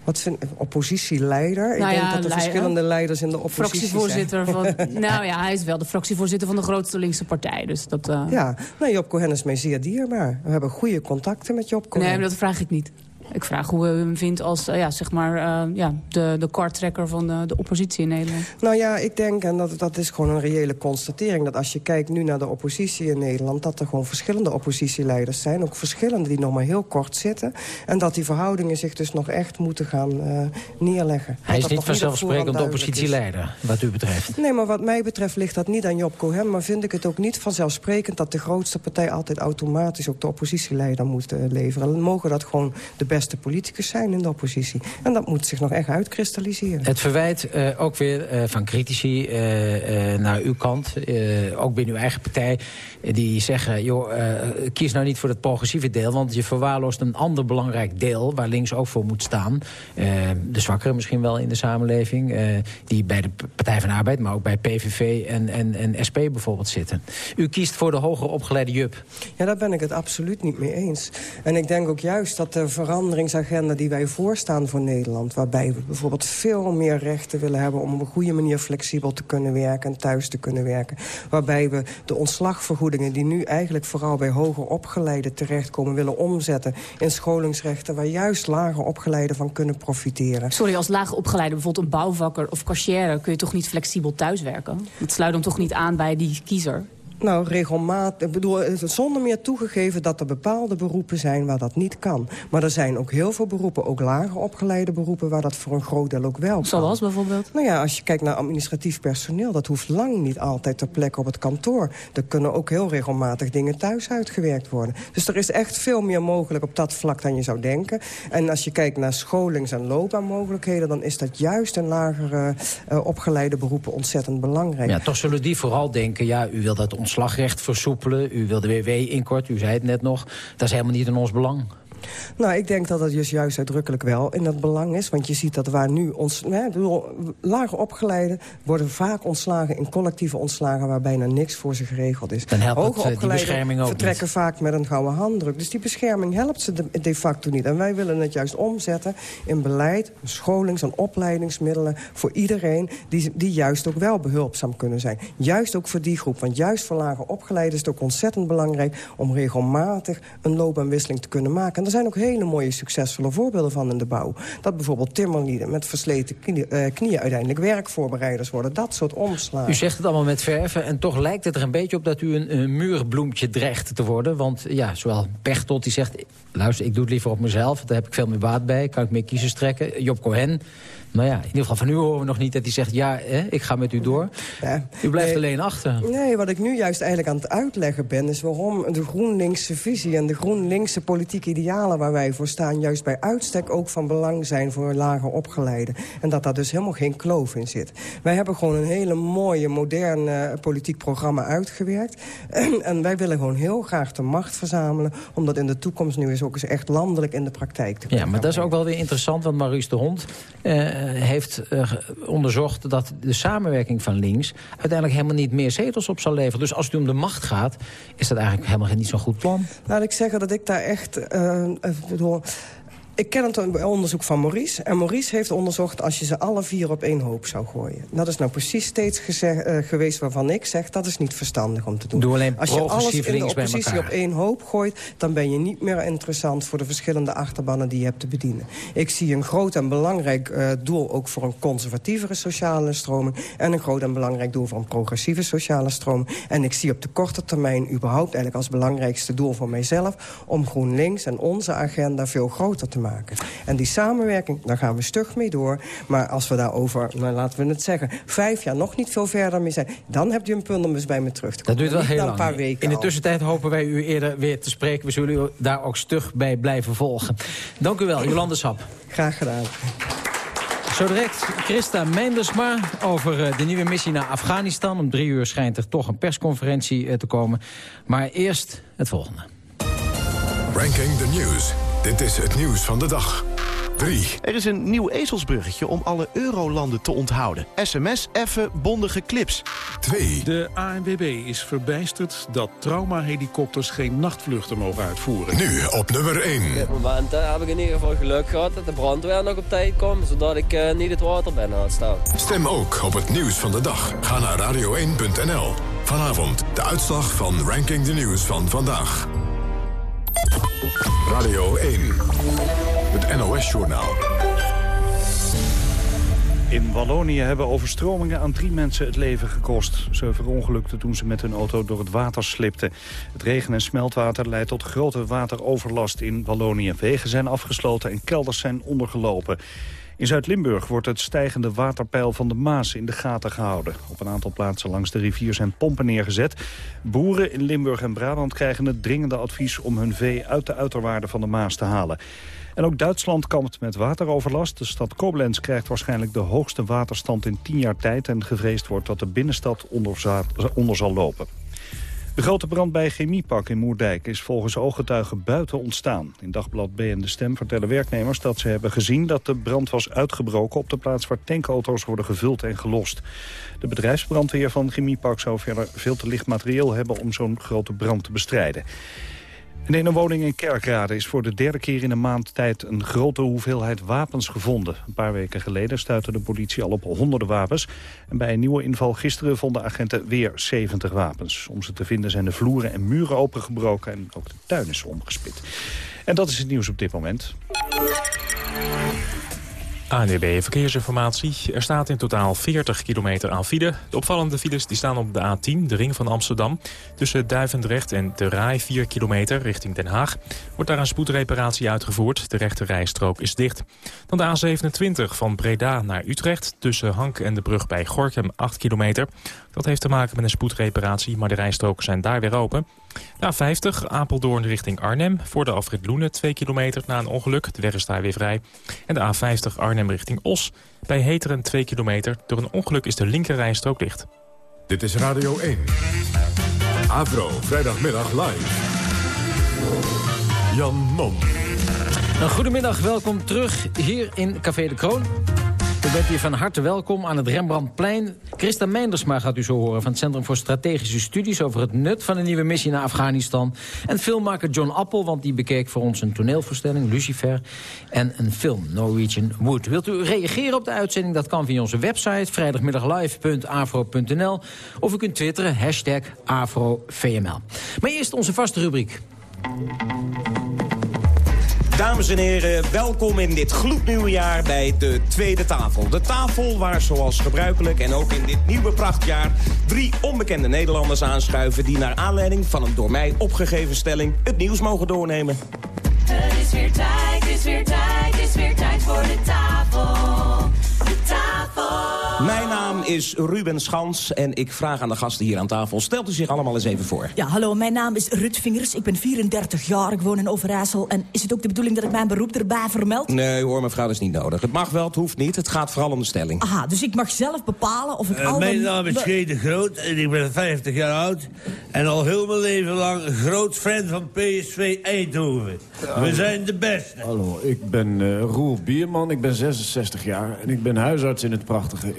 Wat vind oppositieleider? Nou ik denk ja, dat er leider. verschillende leiders in de oppositie fractievoorzitter zijn. Van, nou ja, hij is wel de fractievoorzitter van de grootste linkse partij. Dus dat, uh... Ja, nou, Job Cohen is mij zeer dierbaar. We hebben goede contacten met Job Cohen. Nee, maar dat vraag ik niet. Ik vraag hoe u hem vindt als uh, ja, zeg maar, uh, ja, de, de karttrekker van de, de oppositie in Nederland. Nou ja, ik denk, en dat, dat is gewoon een reële constatering... dat als je kijkt nu naar de oppositie in Nederland... dat er gewoon verschillende oppositieleiders zijn. Ook verschillende die nog maar heel kort zitten. En dat die verhoudingen zich dus nog echt moeten gaan uh, neerleggen. Hij is niet vanzelfsprekend de oppositieleider, wat u betreft. Nee, maar wat mij betreft ligt dat niet aan Job Cohen... maar vind ik het ook niet vanzelfsprekend dat de grootste partij... altijd automatisch ook de oppositieleider moet leveren. Dan mogen dat gewoon de beste beste politicus zijn in de oppositie. En dat moet zich nog echt uitkristalliseren. Het verwijt uh, ook weer uh, van critici uh, naar uw kant, ook binnen uw eigen partij... die zeggen, joh, kies nou niet voor het progressieve deel... want je verwaarloost een ander belangrijk deel... waar links ook voor moet staan. de zwakkeren misschien wel in de samenleving... die bij de Partij van de Arbeid, maar ook bij PVV en, en, en SP bijvoorbeeld zitten. U kiest voor de hoger opgeleide jup. Ja, daar ben ik het absoluut niet mee eens. En ik denk ook juist dat de verandering veranderingsagenda die wij voorstaan voor Nederland... waarbij we bijvoorbeeld veel meer rechten willen hebben... om op een goede manier flexibel te kunnen werken en thuis te kunnen werken. Waarbij we de ontslagvergoedingen die nu eigenlijk vooral bij hoger opgeleiden terechtkomen... willen omzetten in scholingsrechten waar juist lager opgeleiden van kunnen profiteren. Sorry, als lager opgeleide, bijvoorbeeld een bouwvakker of cashier... kun je toch niet flexibel thuiswerken? Het sluit dan toch niet aan bij die kiezer? Nou, regelmatig. Ik bedoel, het is zonder meer toegegeven dat er bepaalde beroepen zijn waar dat niet kan. Maar er zijn ook heel veel beroepen, ook lager opgeleide beroepen... waar dat voor een groot deel ook wel kan. Zoals bijvoorbeeld? Nou ja, als je kijkt naar administratief personeel... dat hoeft lang niet altijd ter plekke op het kantoor. Er kunnen ook heel regelmatig dingen thuis uitgewerkt worden. Dus er is echt veel meer mogelijk op dat vlak dan je zou denken. En als je kijkt naar scholings- en loopbaanmogelijkheden... dan is dat juist in lagere uh, opgeleide beroepen ontzettend belangrijk. Ja, toch zullen die vooral denken, ja, u wil dat ons ontslagrecht versoepelen. U wil de WW inkort, u zei het net nog. Dat is helemaal niet in ons belang. Nou, ik denk dat dat dus juist uitdrukkelijk wel in dat belang is. Want je ziet dat waar nu ons, hè, bedoel, lage opgeleiden worden vaak ontslagen in collectieve ontslagen waar bijna niks voor ze geregeld is. Dan helpt Hoge het, eh, bescherming ook vertrekken niet. vaak met een gouden handdruk. Dus die bescherming helpt ze de, de, facto niet. En wij willen het juist omzetten in beleid, scholings- en opleidingsmiddelen voor iedereen die, die juist ook wel behulpzaam kunnen zijn. Juist ook voor die groep. Want juist voor lage opgeleiden is het ook ontzettend belangrijk om regelmatig een loopbaanwisseling te kunnen maken er zijn ook hele mooie succesvolle voorbeelden van in de bouw. Dat bijvoorbeeld timmerlieden met versleten knieën, uh, knieën uiteindelijk werkvoorbereiders worden. Dat soort omslagen. U zegt het allemaal met verven en toch lijkt het er een beetje op dat u een, een muurbloempje dreigt te worden. Want ja, zowel Pechtold die zegt, luister, ik doe het liever op mezelf. Daar heb ik veel meer baat bij, kan ik meer kiezers trekken. Job Cohen nou ja, in ieder geval van u horen we nog niet dat hij zegt... ja, hè, ik ga met u door. Ja, u blijft alleen achter. Nee, wat ik nu juist eigenlijk aan het uitleggen ben... is waarom de GroenLinkse visie en de GroenLinkse politieke idealen... waar wij voor staan, juist bij uitstek ook van belang zijn... voor lager opgeleiden. En dat daar dus helemaal geen kloof in zit. Wij hebben gewoon een hele mooie, moderne politiek programma uitgewerkt. en wij willen gewoon heel graag de macht verzamelen... om dat in de toekomst nu eens ook eens echt landelijk in de praktijk te Ja, maar dat is ook wel weer interessant, want Maurice de Hond... Eh, eh, heeft uh, onderzocht dat de samenwerking van links... uiteindelijk helemaal niet meer zetels op zal leveren. Dus als het om de macht gaat, is dat eigenlijk helemaal niet zo'n goed plan. Laat ik zeggen dat ik daar echt... Uh, bedoel, Ik ken het onderzoek van Maurice. En Maurice heeft onderzocht als je ze alle vier op één hoop zou gooien. Dat is nou precies steeds gezegd, uh, geweest waarvan ik zeg... dat is niet verstandig om te doen. Doe alleen als je alles in de oppositie op één hoop gooit... dan ben je niet meer interessant voor de verschillende achterbannen die je hebt te bedienen. Ik zie een groot en belangrijk uh, doel ook voor een conservatievere sociale stroming... en een groot en belangrijk doel voor een progressieve sociale stroming. En ik zie op de korte termijn überhaupt eigenlijk als belangrijkste doel voor mijzelf... om GroenLinks en onze agenda veel groter te maken. En die samenwerking, daar gaan we stug mee door. Maar als we daarover, nou, laten we het zeggen... vijf jaar nog niet veel verder mee zijn... dan hebt u een punt om eens bij me terug te komen. Dat duurt wel heel lang. Een paar weken In de tussentijd hopen wij u eerder weer te spreken. We zullen u daar ook stug bij blijven volgen. Dank u wel, Jolande Sap. Graag gedaan. Zo direct Christa Meindersma over eh, de nieuwe missie naar Afghanistan. Om drie uur schijnt er toch een persconferentie eh, te komen. Maar eerst het volgende. Ranking the News. Dit is het nieuws van de dag. 3. Er is een nieuw ezelsbruggetje om alle eurolanden te onthouden. SMS, effe, bondige clips. 2. De ANWB is verbijsterd dat traumahelikopters geen nachtvluchten mogen uitvoeren. Nu op nummer 1. Op dit moment uh, heb ik in ieder geval geluk gehad dat de brandweer nog op tijd komt... zodat ik uh, niet het water ben aan het staan. Stem ook op het nieuws van de dag. Ga naar radio1.nl. Vanavond de uitslag van Ranking the News van vandaag. Radio 1. Het NOS-journaal. In Wallonië hebben overstromingen aan drie mensen het leven gekost. Ze verongelukten toen ze met hun auto door het water slipten. Het regen- en smeltwater leidt tot grote wateroverlast in Wallonië. Wegen zijn afgesloten en kelders zijn ondergelopen. In Zuid-Limburg wordt het stijgende waterpeil van de Maas in de gaten gehouden. Op een aantal plaatsen langs de rivier zijn pompen neergezet. Boeren in Limburg en Brabant krijgen het dringende advies om hun vee uit de uiterwaarden van de Maas te halen. En ook Duitsland kampt met wateroverlast. De stad Koblenz krijgt waarschijnlijk de hoogste waterstand in tien jaar tijd... en gevreesd wordt dat de binnenstad onder, onder zal lopen. De grote brand bij Chemiepak in Moerdijk is volgens ooggetuigen buiten ontstaan. In dagblad B en De Stem vertellen werknemers dat ze hebben gezien dat de brand was uitgebroken op de plaats waar tankauto's worden gevuld en gelost. De bedrijfsbrandweer van Chemiepak zou verder veel te licht materieel hebben om zo'n grote brand te bestrijden. In een woning in Kerkrade is voor de derde keer in een maand tijd een grote hoeveelheid wapens gevonden. Een paar weken geleden stuitte de politie al op honderden wapens. En bij een nieuwe inval gisteren vonden agenten weer 70 wapens. Om ze te vinden zijn de vloeren en muren opengebroken en ook de tuin is omgespit. En dat is het nieuws op dit moment. ANWB Verkeersinformatie. Er staat in totaal 40 kilometer aan file. De opvallende files die staan op de A10, de ring van Amsterdam. Tussen Duivendrecht en de Rai 4 kilometer richting Den Haag. Wordt daar een spoedreparatie uitgevoerd. De rechte rijstrook is dicht. Dan de A27 van Breda naar Utrecht. Tussen Hank en de brug bij Gorkum 8 kilometer. Dat heeft te maken met een spoedreparatie, maar de rijstroken zijn daar weer open. De A50 Apeldoorn richting Arnhem. Voor de afrit Loenen 2 kilometer na een ongeluk. De weg is daar weer vrij. En de A50 Arnhem richting Os. Bij Heteren 2 kilometer. Door een ongeluk is de linker rijstrook dicht. Dit is Radio 1. Avro, vrijdagmiddag live. Jan Mom. Nou, goedemiddag, welkom terug hier in Café de Kroon. U bent hier van harte welkom aan het Rembrandtplein. Christa Meindersma gaat u zo horen van het Centrum voor Strategische Studies... over het nut van een nieuwe missie naar Afghanistan. En filmmaker John Appel, want die bekeek voor ons een toneelvoorstelling, Lucifer... en een film, Norwegian Wood. Wilt u reageren op de uitzending? Dat kan via onze website, vrijdagmiddaglive.afro.nl... of u kunt twitteren, hashtag AfroVML. Maar eerst onze vaste rubriek. Dames en heren, welkom in dit gloednieuwe jaar bij de Tweede Tafel. De tafel waar zoals gebruikelijk en ook in dit nieuwe prachtjaar... drie onbekende Nederlanders aanschuiven... die naar aanleiding van een door mij opgegeven stelling het nieuws mogen doornemen. Het is weer tijd, het is weer tijd, het is weer tijd voor de tafel. De tafel. Mijn naam is Ruben Schans en ik vraag aan de gasten hier aan tafel... stelt u zich allemaal eens even voor. Ja, hallo, mijn naam is Rut Vingers. Ik ben 34 jaar, ik woon in Overijssel. En is het ook de bedoeling dat ik mijn beroep erbij vermeld? Nee hoor, mevrouw, dat is niet nodig. Het mag wel, het hoeft niet. Het gaat vooral om de stelling. Aha, dus ik mag zelf bepalen of ik Uh, al mijn naam is G. de Groot en ik ben 50 jaar oud. En al heel mijn leven lang een groot fan van PSV Eindhoven. We zijn de beste. Hallo, ik ben eh Roel Bierman, ik ben 66 jaar en ik ben huisarts in het prachtige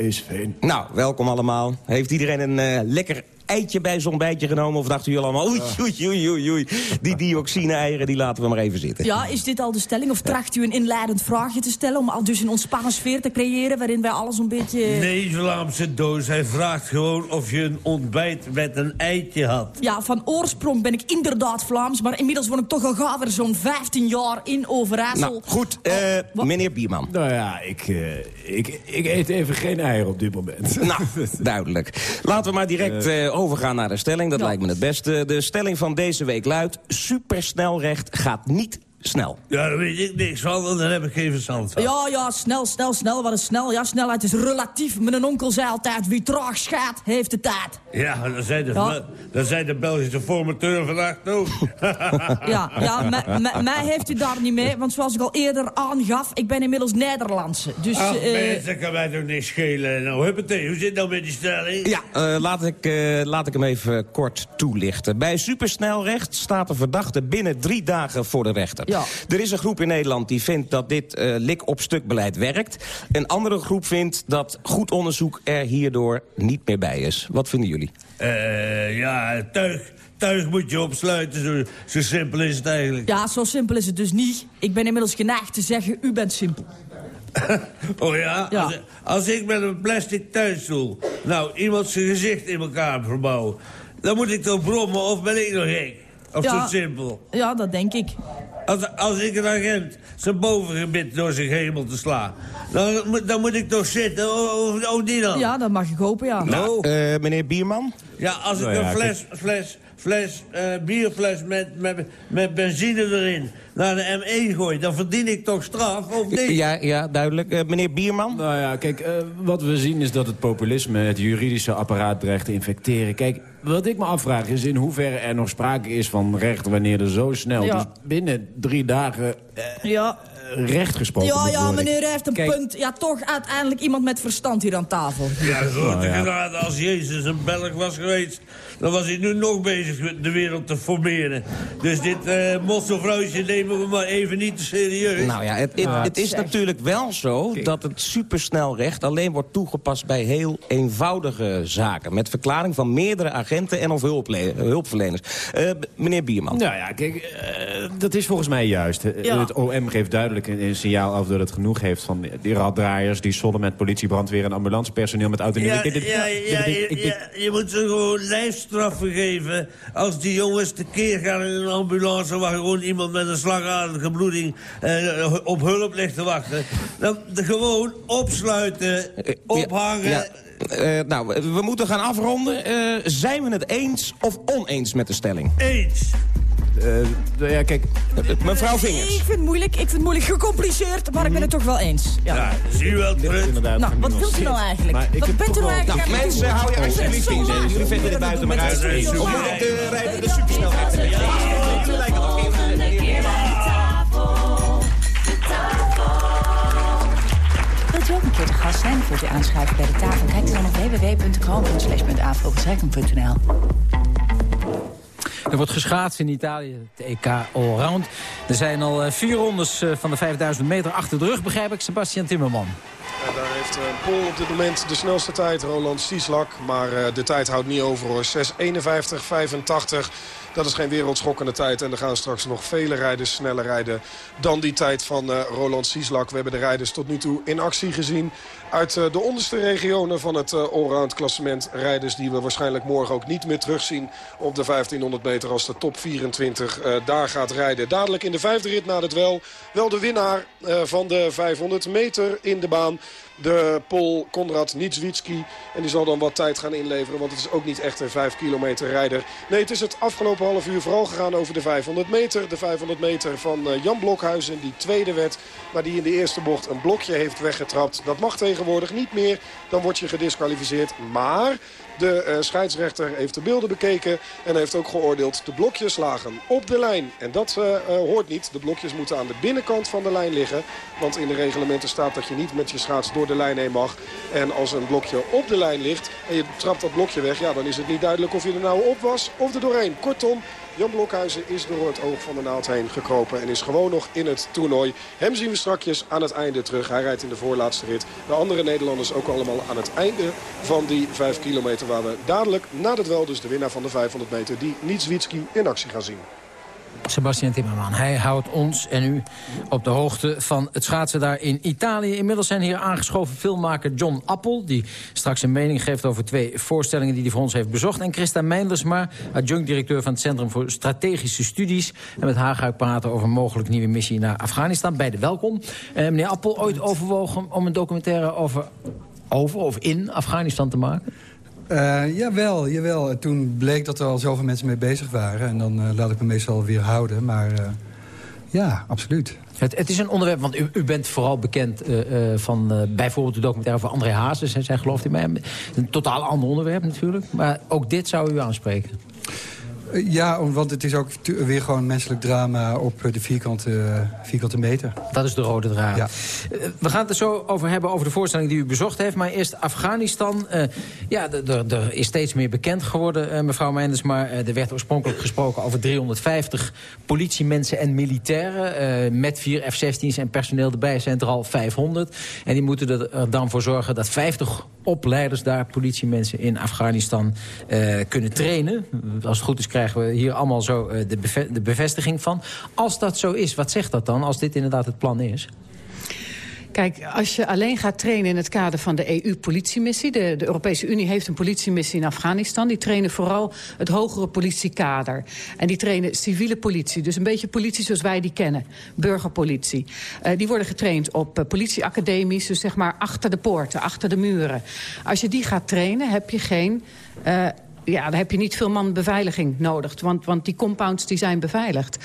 Nou, welkom allemaal. Heeft iedereen een eh, lekker eitje bij zo'n bijtje genomen? Of dachten jullie allemaal, oei, oei, oei, oei, oei. Die dioxine-eieren, die laten we maar even zitten. Ja, is dit al de stelling? Of tracht u een inleidend vraagje te stellen... om al dus een ontspannen sfeer te creëren... waarin wij alles een beetje... Nee, Vlaamse doos. Hij vraagt gewoon of je een ontbijt met een eitje had. Ja, van oorsprong ben ik inderdaad Vlaams... maar inmiddels woon ik toch al gaver zo'n 15 jaar in Overijssel. Nou, goed, eh, meneer Bierman. Nou ja, ik, eh, ik, ik eet even geen eieren op dit moment. Nou, duidelijk. Laten we maar direct eh, overgaan naar de stelling. Dat lijkt me het beste. De stelling van deze week luidt... supersnelrecht gaat niet snel. Ja, daar weet ik niks van, want daar heb ik geen verstand van. Ja, ja, snel, snel, snel. Wat is snel? Ja, snelheid is relatief. Mijn onkel zei altijd, wie traag schaadt, heeft de tijd. Ja, dat zei de, ja. dat zei de Belgische formateur vandaag ook. ja, ja mij heeft u daar niet mee, want zoals ik al eerder aangaf, ik ben inmiddels Nederlandse. Dus, Ach, uh, mensen, kan mij toch niks schelen. Nou, huppatee, hoe zit het nou met die stelling? Ja, uh, laat, ik, uh, laat ik hem even kort toelichten. Bij supersnelrecht staat de verdachte binnen drie dagen voor de rechter. Ja. Er is een groep in Nederland die vindt dat dit uh, lik-op-stuk beleid werkt. Een andere groep vindt dat goed onderzoek er hierdoor niet meer bij is. Wat vinden jullie? Uh, ja, tuig, tuig moet je opsluiten. Zo, zo simpel is het eigenlijk. Ja, zo simpel is het dus niet. Ik ben inmiddels geneigd te zeggen, u bent simpel. oh ja? ja. Als, als, ik met een plastic thuisstoel... nou, iemand zijn gezicht in elkaar verbouw... dan moet ik toch brommen of ben ik nog gek? Of ja, zo simpel? Ja, dat denk ik. Als, als ik een agent zijn bovengebit door zijn hemel te slaan... dan, dan moet ik toch zitten, of, of die dan? Ja, dat mag ik hopen, ja. Nou, uh, meneer Bierman? Ja, als ik Nou ja, een fles, fles, fles uh, bierfles met, met, met benzine erin naar de M1 gooi... dan verdien ik toch straf, of niet? Ja, ja duidelijk. Uh, meneer Bierman? Nou ja, kijk, uh, wat we zien is dat het populisme het juridische apparaat dreigt te infecteren. Kijk, wat ik me afvraag is in hoeverre er nog sprake is van recht... wanneer er zo snel, Ja. dus binnen drie dagen, eh, Ja, recht gesproken ja, ja meneer heeft een Kijk, punt. Ja, toch uiteindelijk iemand met verstand hier aan tafel. Ja, grote Nou ja. als Jezus een Belg was geweest... dan was hij nu nog bezig de wereld te formeren. Dus dit uh, mosselvrouwtje nemen we maar even niet te serieus. Nou ja, het, het, het is natuurlijk wel zo dat het supersnelrecht alleen wordt toegepast bij heel eenvoudige zaken. Met verklaring van meerdere agenten en of hulpverleners. Eh, meneer Bierman. Nou ja, kijk, eh, dat is volgens mij juist. Ja. Het OM geeft duidelijk een, een signaal af dat het genoeg heeft van die raddraaiers... die sollen met politie, brandweer en ambulancepersoneel met auto. Ja, ja, ja, ja, je moet ze gewoon geven... als die jongens tekeer gaan in een ambulance... waar gewoon iemand met een slagaderlijke bloeding eh, op hulp ligt te wachten. Dan de- gewoon opsluiten, ophangen... Ja, eh, nou, we moeten gaan afronden. Eh, zijn we het eens of oneens met de stelling? Eens. Eh, ja, kijk, Mevrouw Ik Vingers. vind het moeilijk, ik vind het moeilijk gecompliceerd, maar ik ben het toch wel eens. Ja. Ja, zie je wel, inderdaad Nou, wat wilt u nou eigenlijk? Maar ik Wat bent u nou eigenlijk Nou, het mensen, hou je Ik alsjeblieft het in. Jullie vinden dit Wat buiten de Ja, studio? Kom op, de rijden de supersnelheid. Wilt u ook een keer te gast zijn voor u aanschuiven bij de tafel? Kijk dan op www.kroon.nl. Er wordt geschaatst in Italië, het EK Allround. Er zijn al eh, vier rondes eh, van de 5000 meter achter de rug, begrijp ik. Sebastian Timmerman. Ja, daar heeft eh, Paul op dit moment de snelste tijd, Roland Sieslak. Maar de tijd houdt niet over hoor. 6.51.85. Dat is geen wereldschokkende tijd. En er gaan straks nog vele rijders sneller rijden dan die tijd van eh, Roland Sieslak. We hebben de rijders tot nu toe in actie gezien. Uit eh, de onderste regionen van het eh, allround klassement. Rijders die we waarschijnlijk morgen ook niet meer terugzien op de 1500 meter als de top 24 eh, daar gaat rijden. Dadelijk in de vijfde rit na het wel. Wel de winnaar van de 500 meter in de baan. De Pool Konrad Niedzwitski. En die zal dan wat tijd gaan inleveren. Want het is ook niet echt een 5 kilometer rijder. Nee, het is het afgelopen half uur vooral gegaan over de 500 meter. De 500 meter van eh, Jan Blokhuizen. Die tweede werd. Maar die in de eerste bocht een blokje heeft weggetrapt. Dat mag tegenwoordig niet meer. Dan word je gedisqualificeerd. Maar... De eh, scheidsrechter heeft de beelden bekeken en heeft ook geoordeeld. De blokjes lagen op de lijn. En dat eh, eh, hoort niet. De blokjes moeten aan de binnenkant van de lijn liggen. Want in de reglementen staat dat je niet met je schaats door de lijn heen mag. En als een blokje op de lijn ligt en je trapt dat blokje weg... ja, dan is het niet duidelijk of je er nou op was of er doorheen. Kortom, Jan Blokhuizen is door het oog van de naald heen gekropen en is gewoon nog in het toernooi. Hem zien we strakjes aan het einde terug. Hij rijdt in de voorlaatste rit. De andere Nederlanders ook allemaal aan het einde van die 5 kilometer... waar we dadelijk na het wel dus de winnaar van de 500 meter... die Nietswitski in actie gaan zien. Sebastian Timmerman. Hij houdt ons en u op de hoogte van het schaatsen daar in Italië. Inmiddels zijn hier aangeschoven filmmaker John Appel... die straks een mening geeft over twee voorstellingen die hij voor ons heeft bezocht. En Christa Meindlersma, adjunct-directeur van het Centrum voor Strategische Studies. En met haar ga ik praten over een mogelijk nieuwe missie naar Afghanistan. Beide welkom. Eh, meneer Appel, ooit overwogen om een documentaire over, over of in Afghanistan te maken? Uh, jawel, jawel. Toen bleek dat er al zoveel mensen mee bezig waren. En dan uh, laat ik me meestal weer houden. Maar uh, ja, absoluut. Het, het, is een onderwerp, want u, u bent vooral bekend van bijvoorbeeld de documentaire over André Hazes. Zij gelooft in mij. Een totaal ander onderwerp natuurlijk. Maar ook dit zou u aanspreken. Ja, want het is ook weer gewoon menselijk drama op de vierkante, vierkante meter. Dat is de rode draad. Ja. We gaan het er zo over hebben, over de voorstelling die u bezocht heeft. Maar eerst Afghanistan. Uh, ja, er is steeds meer bekend geworden, uh, mevrouw Meinders. Maar uh, er werd oorspronkelijk gesproken over 350 politiemensen en militairen. met vier F-16's en personeel erbij zijn er al 500. En die moeten er dan voor zorgen dat 50 opleiders daar, politiemensen in Afghanistan, kunnen trainen. Als het goed is krijgen we hier allemaal zo uh, de, de bevestiging van. Als dat zo is, wat zegt dat dan, als dit inderdaad het plan is? Kijk, als je alleen gaat trainen in het kader van de EU-politiemissie... De, de, Europese Unie heeft een politiemissie in Afghanistan... die trainen vooral het hogere politiekader. En die trainen civiele politie, dus een beetje politie zoals wij die kennen. Burgerpolitie. Uh, die worden getraind op uh, politieacademies, dus zeg maar achter de poorten, achter de muren. Als je die gaat trainen, heb je geen... ja, dan heb je niet veel man beveiliging nodig. Want, want die compounds die zijn beveiligd.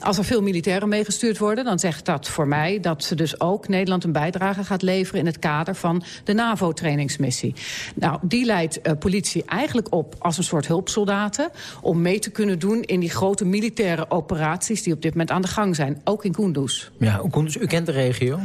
Als er veel militairen meegestuurd worden, dan zegt dat voor mij... dat ze dus ook Nederland een bijdrage gaat leveren... in het kader van de NAVO-trainingsmissie. Nou, die leidt uh, politie eigenlijk op als een soort hulpsoldaten... om mee te kunnen doen in die grote militaire operaties... die op dit moment aan de gang zijn, ook in Kunduz. Ja, Kunduz, u kent de regio?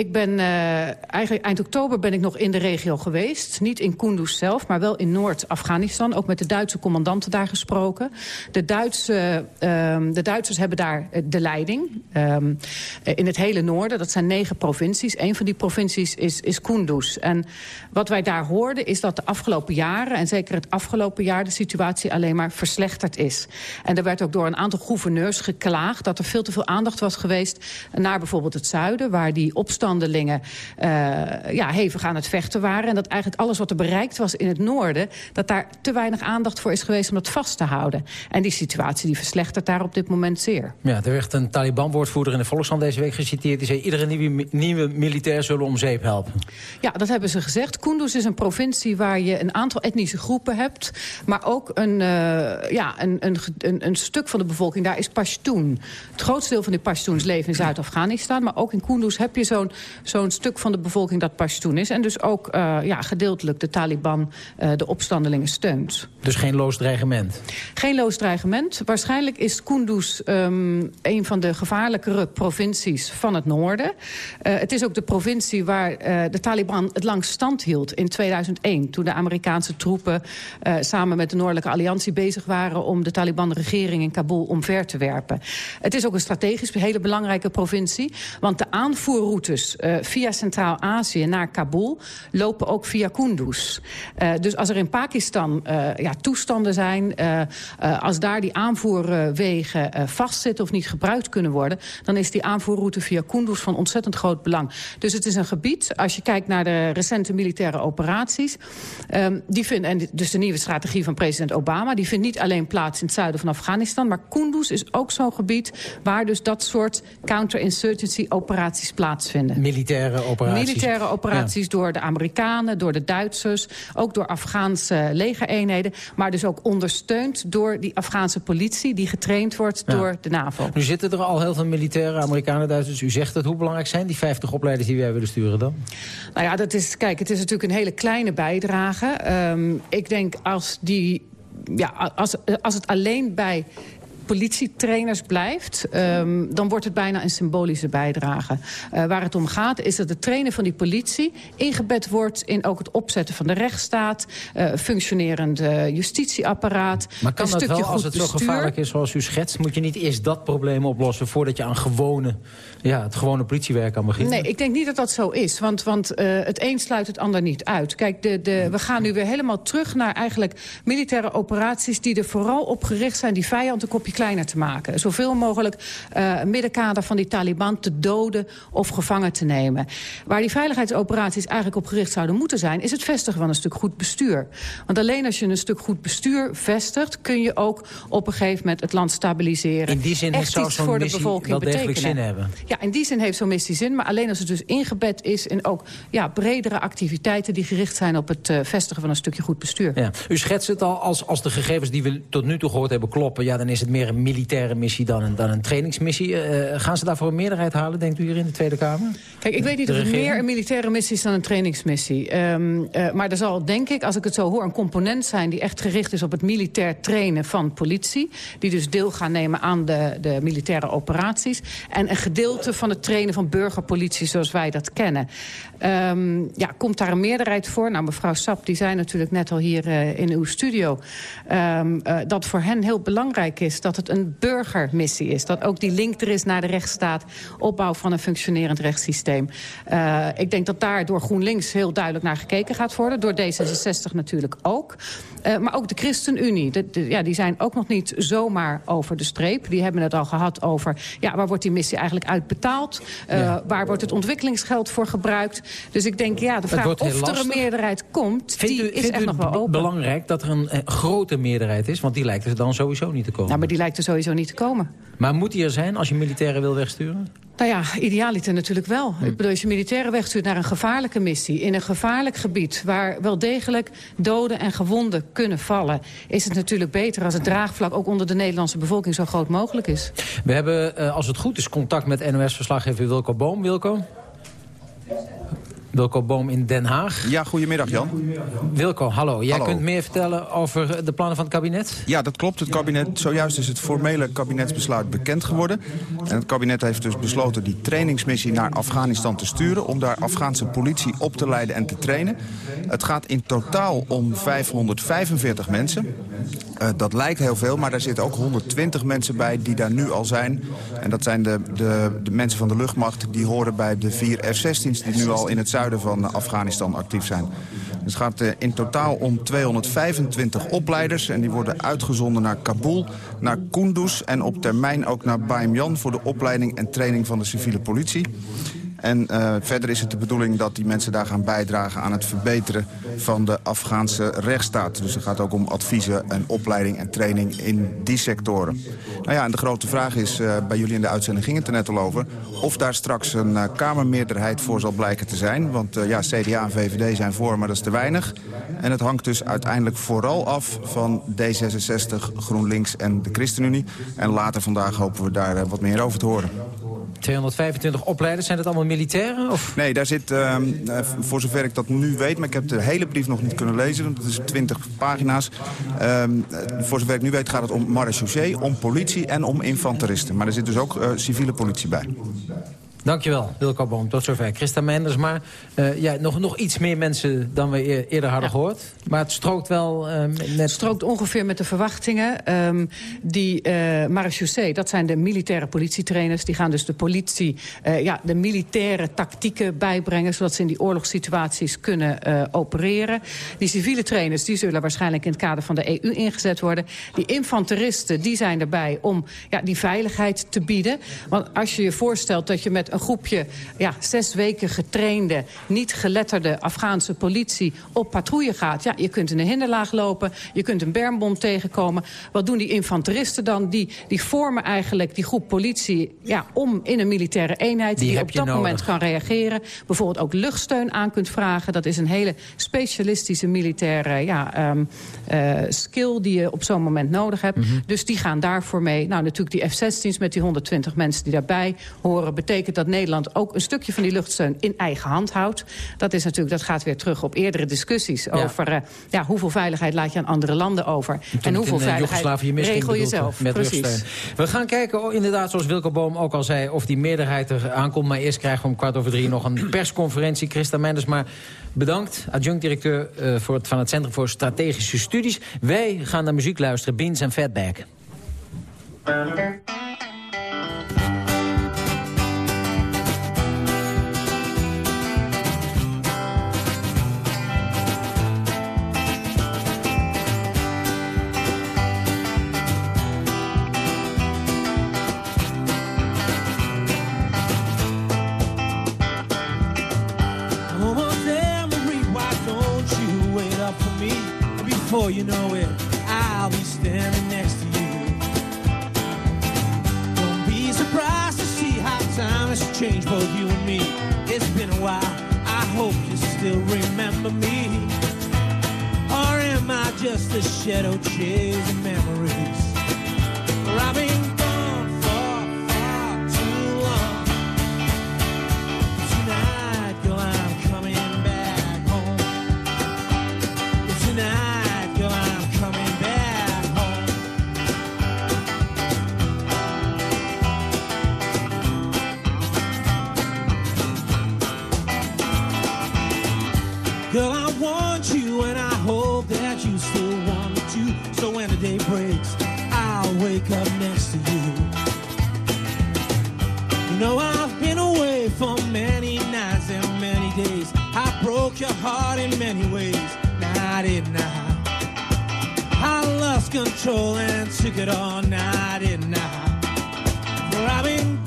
Ik ben uh, eigenlijk eind oktober ben ik nog in de regio geweest. Niet in Kunduz zelf, maar wel in Noord-Afghanistan. Ook met de Duitse commandanten daar gesproken. De, Duitse, uh, de Duitsers hebben daar eh, de leiding. Um, in het hele noorden, dat zijn negen provincies. Een van die provincies is, is Kunduz. En wat wij daar hoorden is dat de afgelopen jaren... en zeker het afgelopen jaar de situatie alleen maar verslechterd is. En er werd ook door een aantal gouverneurs geklaagd... dat er veel te veel aandacht was geweest naar bijvoorbeeld het zuiden... waar die opstand opstandelingen uh, ja, hevig aan het vechten waren. En dat eigenlijk alles wat er bereikt was in het noorden... dat daar te weinig aandacht voor is geweest om dat vast te houden. En die situatie die verslechtert daar op dit moment zeer. Ja, er werd een Taliban-woordvoerder in de Volkskrant deze week geciteerd. Die zei, iedere nieuwe, nieuwe militair zullen om zeep helpen. Ja, dat hebben ze gezegd. Kunduz is een provincie waar je een aantal etnische groepen hebt... maar ook een, uh, ja, een, een, een, een, stuk van de bevolking, daar is Pashtun. Het grootste deel van die Pashtuns leven in Zuid-Afghanistan... maar ook in Kunduz heb je zo'n zo'n stuk van de bevolking dat Pashtun is. En dus ook uh, ja, gedeeltelijk de Taliban uh, de opstandelingen steunt. Dus geen loos dreigement? Geen loos dreigement. Waarschijnlijk is Kunduz um, een van de gevaarlijkere provincies van het noorden. Uh, het is ook de provincie waar de Taliban het langst stand hield in 2001. Toen de Amerikaanse troepen samen met de Noordelijke Alliantie bezig waren... om de Taliban-regering in Kabul omver te werpen. Het is ook een strategisch hele belangrijke provincie. Want de aanvoerroutes uh, via Centraal-Azië naar Kabul lopen ook via Kunduz. Uh, dus als er in Pakistan uh, ja, toestanden zijn... als daar die aanvoerwegen vastzitten of niet gebruikt kunnen worden... dan is die aanvoerroute via Kunduz van ontzettend groot belang. Dus het is een gebied, als je kijkt naar de recente militaire operaties... Um, die vinden, en dus de nieuwe strategie van president Obama... die vindt niet alleen plaats in het zuiden van Afghanistan... maar Kunduz is ook zo'n gebied waar dus dat soort counterinsurgency operaties plaatsvinden. Militaire operaties. Militaire operaties ja. door de Amerikanen, door de Duitsers... ook door Afghaanse legereenheden... maar dus ook ondersteund door die Afghaanse politie... die getraind wordt ja. door de NAVO. Nu zitten er al heel veel militaire Amerikanen, Duitsers. U zegt het, hoe belangrijk zijn die 50 opleiders die wij willen sturen dan? Nou ja, dat is, kijk, het is natuurlijk een hele kleine bijdrage. Um, ik denk als die ja, als, als het alleen bij politietrainers blijft... Um, dan wordt het bijna een symbolische bijdrage. Uh, waar het om gaat is dat het trainen van die politie... ingebed wordt in ook het opzetten van de rechtsstaat... Uh, functionerend justitieapparaat. Maar kan een dat wel, als het zo gevaarlijk is zoals u schetst... moet je niet eerst dat probleem oplossen... voordat je aan gewone, ja, het gewone politiewerk kan beginnen? Nee, ik denk niet dat dat zo is. Want, want uh, het een sluit het ander niet uit. Kijk, de, de, we gaan nu weer helemaal terug naar eigenlijk militaire operaties... die er vooral op gericht zijn die vijand een kopje kleiner te maken. Zoveel mogelijk uh, middenkader van die Taliban te doden of gevangen te nemen. Waar die veiligheidsoperaties eigenlijk op gericht zouden moeten zijn... is het vestigen van een stuk goed bestuur. Want alleen als je een stuk goed bestuur vestigt... kun je ook op een gegeven moment het land stabiliseren. In die zin Echt zou voor de bevolking wel degelijk betekenen. zin hebben. Ja, in die zin heeft zo'n missie zin. Maar alleen als het dus ingebed is in ook ja, bredere activiteiten... die gericht zijn op het uh, vestigen van een stukje goed bestuur. Ja. U schetst het al als, als de gegevens die we tot nu toe gehoord hebben kloppen... Ja, dan is het meer een militaire missie dan een, dan een trainingsmissie. Uh, gaan ze daarvoor een meerderheid halen, denkt u hier in de Tweede Kamer? Kijk, ik weet niet De of het meer een militaire missie is dan een trainingsmissie. Um, uh, maar er zal, denk ik, als ik het zo hoor, een component zijn... die echt gericht is op het militair trainen van politie. Die dus deel gaan nemen aan de, de militaire operaties. En een gedeelte van het trainen van burgerpolitie zoals wij dat kennen. Um, ja, komt daar een meerderheid voor? Nou, mevrouw Sap, die zei natuurlijk net al hier uh, in uw studio... Um, uh, dat voor hen heel belangrijk is dat het een burgermissie is. Dat ook die link er is naar de rechtsstaat. Opbouw van een functionerend rechtssysteem. Uh, ik denk dat daar door GroenLinks heel duidelijk naar gekeken gaat worden. Door D66 natuurlijk ook. Uh, maar ook de ChristenUnie. De, de, ja, die zijn ook nog niet zomaar over de streep. Die hebben het al gehad over... Ja, waar wordt die missie eigenlijk uitbetaald? Uh, ja. Waar wordt het ontwikkelingsgeld voor gebruikt? Dus ik denk, ja, de vraag of er lastig. een meerderheid komt... Vindt die u, is echt nog wel open. belangrijk dat er een eh, grote meerderheid is? Want die lijkt er dan sowieso niet te komen. Nou, maar die lijkt er sowieso niet te komen. Maar moet die er zijn als je militairen wil wegsturen? Nou ja, idealiter natuurlijk wel. Ik bedoel, als je militairen wegstuurt naar een gevaarlijke missie... in een gevaarlijk gebied waar wel degelijk doden en gewonden kunnen vallen... is het natuurlijk beter als het draagvlak ook onder de Nederlandse bevolking zo groot mogelijk is. We hebben, uh, als het goed is, contact met NOS-verslaggever Wilco Boom. Wilco? Wilco Boom in Den Haag. Ja, goedemiddag Jan. Wilco, hallo. Jij Hallo. kunt meer vertellen over de plannen van het kabinet? Ja, dat klopt. Het kabinet, zojuist is het formele kabinetsbesluit bekend geworden. En het kabinet heeft dus besloten die trainingsmissie naar Afghanistan te sturen... om daar Afghaanse politie op te leiden en te trainen. Het gaat in totaal om 545 mensen. Uh, dat lijkt heel veel, maar daar zitten ook 120 mensen bij die daar nu al zijn. En dat zijn de, de, de mensen van de luchtmacht die horen bij de vier F-16's... die nu al in het zuiden van Afghanistan actief zijn. Het gaat uh, in totaal om 225 opleiders... en die worden uitgezonden naar Kabul, naar Kunduz... en op termijn ook naar Baimyan voor de opleiding en training van de civiele politie. En uh, verder is het de bedoeling dat die mensen daar gaan bijdragen aan het verbeteren van de Afghaanse rechtsstaat. Dus het gaat ook om adviezen en opleiding en training in die sectoren. Nou ja, en de grote vraag is, uh, bij jullie in de uitzending ging het er net al over... of daar straks een uh, Kamermeerderheid voor zal blijken te zijn. Want ja, CDA en VVD zijn voor, maar dat is te weinig. En het hangt dus uiteindelijk vooral af van D66, GroenLinks en de ChristenUnie. En later vandaag hopen we daar wat meer over te horen. 225 opleiders, zijn dat allemaal militairen? Of? Nee, daar zit, uh, voor zover ik dat nu weet... maar ik heb de hele brief nog niet kunnen lezen, het is 20 pagina's. Uh, voor zover ik nu weet gaat het om marechaussee, om politie en om infanteristen. Maar er zit dus ook uh, civiele politie bij. Dankjewel, Wilco Boom. Tot zover. Christa Menders, maar uh, ja, nog, nog iets meer mensen dan we eer, eerder hadden ja. gehoord. Maar het strookt wel uh, net... Het strookt ongeveer met de verwachtingen. Um, die uh, marechaussee, dat zijn de militaire politietrainers. Die gaan dus de politie, ja, de militaire tactieken bijbrengen... zodat ze in die oorlogssituaties kunnen opereren. Die civiele trainers, die zullen waarschijnlijk in het kader van de EU ingezet worden. Die infanteristen, die zijn erbij om ja, die veiligheid te bieden. Want als je je voorstelt dat je met een groepje ja, zes weken getrainde, niet geletterde Afghaanse politie op patrouille gaat. Ja, je kunt in een hinderlaag lopen, je kunt een bermbom tegenkomen. Wat doen die infanteristen dan? Die, die vormen eigenlijk die groep politie ja, om in een militaire eenheid... die, die op dat nodig. moment kan reageren. Bijvoorbeeld ook luchtsteun aan kunt vragen. Dat is een hele specialistische militaire ja, um, uh, skill die je op zo'n moment nodig hebt. Mm -hmm. Dus die gaan daarvoor mee. Nou, natuurlijk die F-16's met die 120 mensen die daarbij horen... betekent dat Nederland ook een stukje van die luchtsteun in eigen hand houdt. Dat, is natuurlijk, dat gaat weer terug op eerdere discussies over... Uh, ja, hoeveel veiligheid laat je aan andere landen over. En, hoeveel in, veiligheid regel je zelf. Met Precies. We gaan kijken, oh, inderdaad, zoals Wilco Boom ook al zei... of die meerderheid er aankomt. Maar eerst krijgen we om kwart over drie nog een persconferentie. Christa Mendes, maar bedankt. Adjunct-directeur uh, van het Centrum voor Strategische Studies. Wij gaan naar muziek luisteren, Beans en Fatback. Before you know it, I'll be standing next to you. Don't be surprised to see how time has changed both you and me. It's been a while, I hope you still remember me. Or am I just a shadow chasing memories? Robbing ways, night and night. I lost control and took it all night and night. For I've been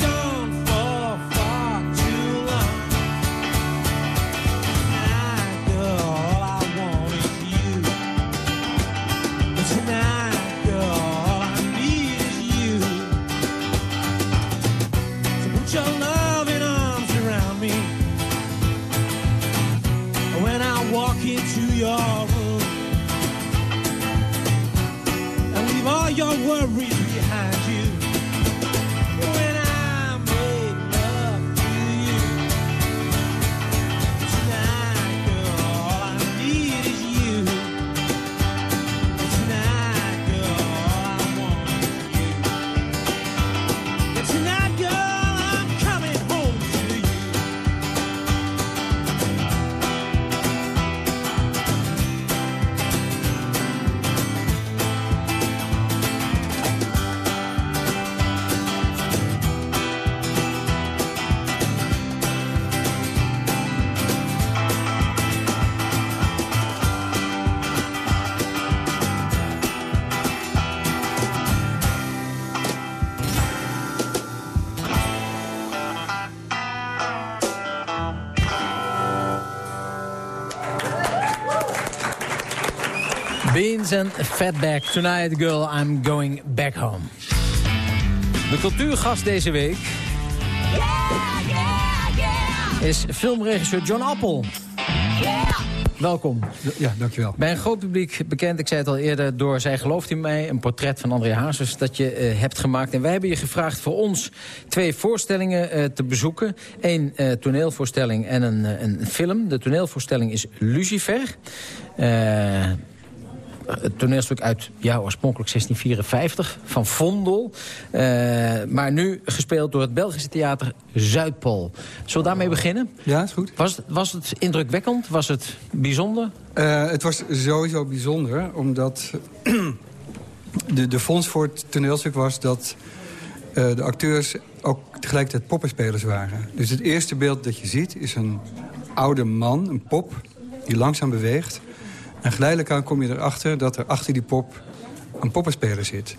en Fatback. Tonight, girl, I'm going back home. De cultuurgast deze week... is filmregisseur John Appel. Welkom. Ja, dankjewel. Bij een groot publiek bekend, ik zei het al eerder... door Zij gelooft in mij, een portret van André Hazes... dat je uh, hebt gemaakt. En wij hebben je gevraagd voor ons twee voorstellingen uh, te bezoeken. Eén uh, toneelvoorstelling en een, een film. De toneelvoorstelling is Lucifer het toneelstuk uit ja, oorspronkelijk 1654 van Vondel. Uh, maar nu gespeeld door het Belgische theater Zuidpool. Zullen we daarmee beginnen? Ja, is goed. Was, was het indrukwekkend? Was het bijzonder? Uh, het was sowieso bijzonder, omdat de, de fonds voor het toneelstuk was dat uh, de acteurs ook tegelijkertijd poppenspelers waren. Dus het eerste beeld dat je ziet is een oude man, een pop, die langzaam beweegt... En geleidelijk aan kom je erachter dat er achter die pop een poppenspeler zit.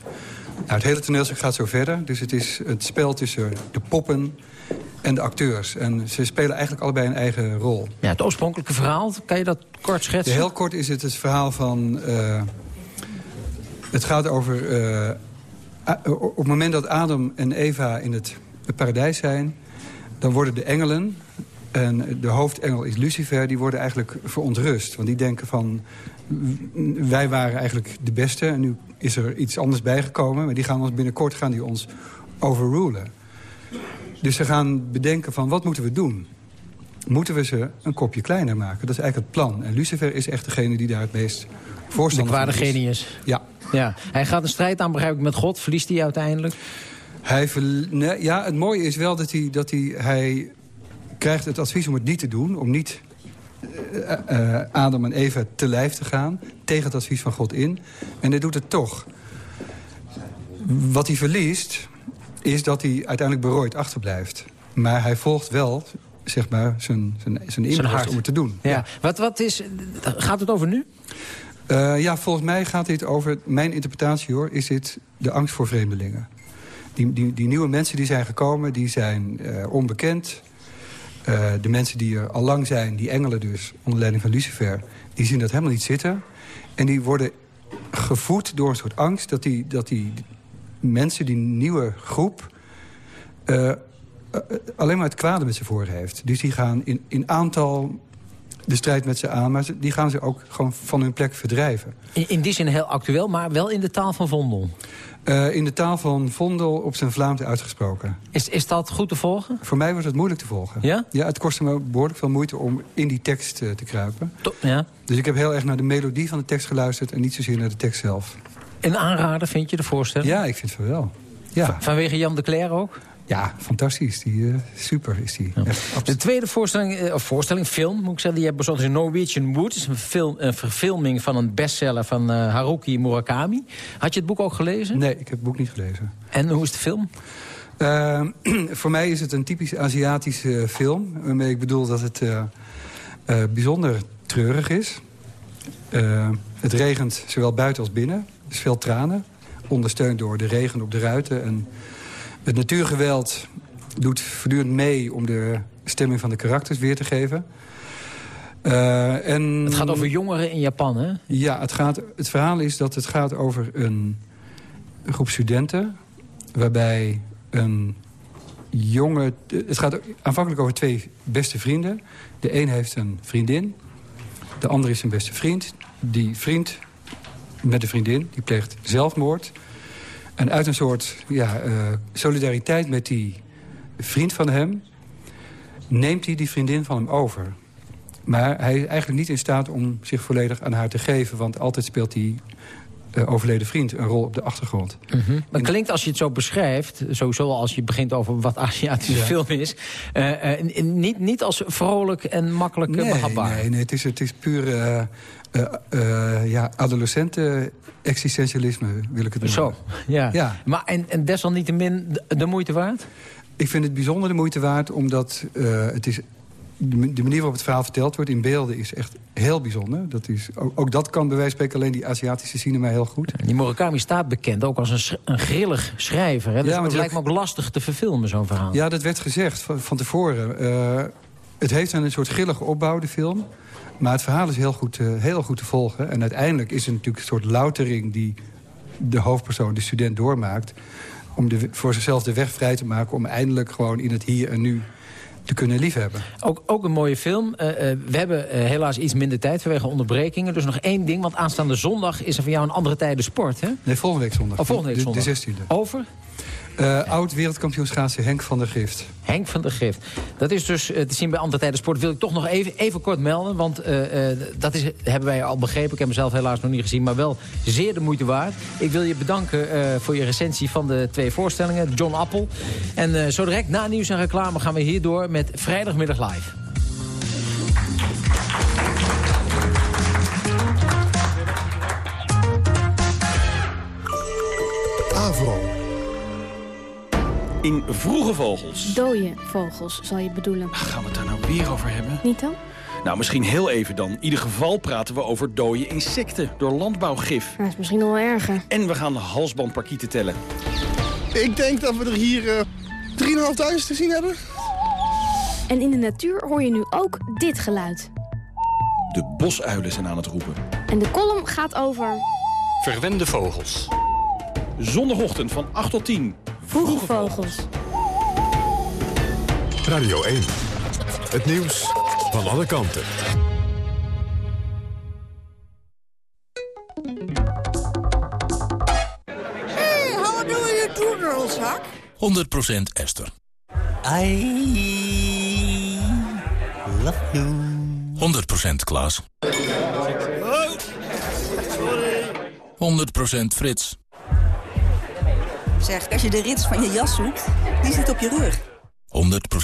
Nou, het hele toneelstuk gaat zo verder. Dus het is het spel tussen de poppen en de acteurs. En ze spelen eigenlijk allebei een eigen rol. Ja, het oorspronkelijke verhaal, kan je dat kort schetsen? Heel kort is het het verhaal van... Uh, het gaat over... Uh, op het moment dat Adam en Eva in het paradijs zijn... dan worden de engelen, en de hoofdengel is Lucifer, die worden eigenlijk verontrust. Want die denken van, wij waren eigenlijk de beste... en nu is er iets anders bijgekomen. Maar die gaan ons binnenkort gaan die ons overrulen. Dus ze gaan bedenken van wat moeten we doen? Moeten we ze een kopje kleiner maken? Dat is eigenlijk het plan. En Lucifer is echt degene die daar het meest voorstander De kwade van is. genius. Ja. ja. Hij gaat een strijd aan, begrijp ik, met God. Verliest hij uiteindelijk? Hij nee, ja, het mooie is wel dat hij, dat hij, hij krijgt het advies om het niet te doen. Om niet eh, Adam en Eva te lijf te gaan. Tegen het advies van God in. En hij doet het toch. Wat hij verliest, is dat hij uiteindelijk berooid achterblijft. Maar hij volgt wel, zeg maar, zijn, zijn, zijn inborst om het te doen. Ja. Wat, wat is, gaat het over nu? Ja, volgens mij gaat dit over... Mijn interpretatie hoor, is dit de angst voor vreemdelingen. Die, die, die nieuwe mensen die zijn gekomen, die zijn onbekend. Eh, de mensen die er al lang zijn, die engelen dus, onder leiding van Lucifer... die zien dat helemaal niet zitten. En die worden gevoed door een soort angst... dat die, dat die mensen, die nieuwe groep... eh, eh, alleen maar het kwade met ze voor heeft. Dus die gaan in, in aantal de strijd met ze aan... maar ze- die gaan ze ook gewoon van hun plek verdrijven. In, in die zin heel actueel, maar wel in de taal van Vondel. Eh, in de taal van Vondel op zijn Vlaams uitgesproken. Is, is dat goed te volgen? Voor mij was het moeilijk te volgen. Ja? Ja, het kostte me behoorlijk veel moeite om in die tekst eh, te kruipen. ja. Dus ik heb heel erg naar de melodie van de tekst geluisterd... en niet zozeer naar de tekst zelf. Een aanrader, vind je, de voorstelling? Ja, ik vind het wel. Ja. Vanwege Jan de Cler ook? Ja, fantastisch. Die, eh, super is die. De tweede voorstelling, eh, of voorstelling, film, moet ik zeggen... die hebben bezocht in Norwegian Wood. is een, film, een verfilming van een bestseller van eh, Haruki Murakami. Had je het boek ook gelezen? Nee, ik heb het boek niet gelezen. En hoe is de film? Voor mij is het een typisch Aziatische film. Waarmee ik bedoel dat het bijzonder treurig is. Het regent zowel buiten als binnen. Dus veel tranen. Ondersteund door de regen op de ruiten. En het natuurgeweld doet voortdurend mee om de stemming van de karakters weer te geven. Eh, en... Het gaat over jongeren in Japan, hè? Ja, het, gaat, het verhaal is dat het gaat over een groep studenten... waarbij een jonge... Het gaat aanvankelijk over twee beste vrienden. De een heeft een vriendin. De ander is zijn beste vriend. Die vriend met de vriendin, die pleegt zelfmoord. En uit een soort ja, eh, solidariteit met die vriend van hem... neemt hij die vriendin van hem over. Maar hij is eigenlijk niet in staat om zich volledig aan haar te geven... want altijd speelt die eh, overleden vriend een rol op de achtergrond. Maar het klinkt als je het zo beschrijft, sowieso als je begint over wat Aziatische Ja. film is... eh, eh, niet, niet als vrolijk en makkelijk eh, behapbaar. Nee, nee het, is, het is puur ja, adolescenten existentialisme, wil ik het noemen. Zo, ja. Ja. Maar en, en desalniettemin de, de moeite waard? Ik vind het bijzonder de moeite waard, omdat het is... De manier waarop het verhaal verteld wordt in beelden is echt heel bijzonder. Dat is, ook, ook dat kan bij wijze van spreken alleen die Aziatische cinema heel goed. Die Murakami staat bekend ook als een, sch- een grillig schrijver. Hè? Dus Ja, maar het lijkt me ook lastig te verfilmen, zo'n verhaal. Ja, dat werd gezegd van, van tevoren. Eh, het heeft een soort grillige opbouw, de film. Maar het verhaal is heel goed, eh, heel goed te volgen. En uiteindelijk is het natuurlijk een soort loutering... die de hoofdpersoon, de student, doormaakt... om de, voor zichzelf de weg vrij te maken... om eindelijk gewoon in het hier en nu te kunnen liefhebben. Ook, ook een mooie film. Eh, eh, we hebben eh, helaas iets minder tijd vanwege onderbrekingen. Dus nog één ding, want aanstaande zondag is er voor jou een andere tijden sport, hè? Nee, volgende week zondag. Oh, volgende week De- zondag. De 16e. Over? Eh, oud wereldkampioen schaatsen Henk van der Gift. Henk van der Gift. Dat is dus eh, te zien bij Andere Tijden Sport. Wil ik toch nog even, even kort melden. Want eh, eh, dat is, hebben wij al begrepen. Ik heb hem zelf helaas nog niet gezien. Maar wel zeer de moeite waard. Ik wil je bedanken eh, voor je recensie van de twee voorstellingen. John Appel. En eh, zo direct na nieuws en reclame gaan we hierdoor met Vrijdagmiddag Live. Avro. In Vroege Vogels. Dode vogels, zal je bedoelen. Gaan we het daar nou weer over hebben? Niet dan? Nou, misschien heel even dan. In ieder geval praten we over dode insecten door landbouwgif. Dat is misschien nog wel erger. En we gaan halsbandparkieten tellen. Ik denk dat we er hier eh 3.500 te zien hebben. En in de natuur hoor je nu ook dit geluid. De bosuilen zijn aan het roepen. En de column gaat over... Verwende vogels. Zondagochtend van 8 tot 10. Vroege vogels. Radio 1. Het nieuws van alle kanten. Hey, how do you do, girls, huh? 100% Esther. I love you. 100% Klaas. 100% Frits. Zeg, als je de rits van je jas zoekt, die zit op je rug.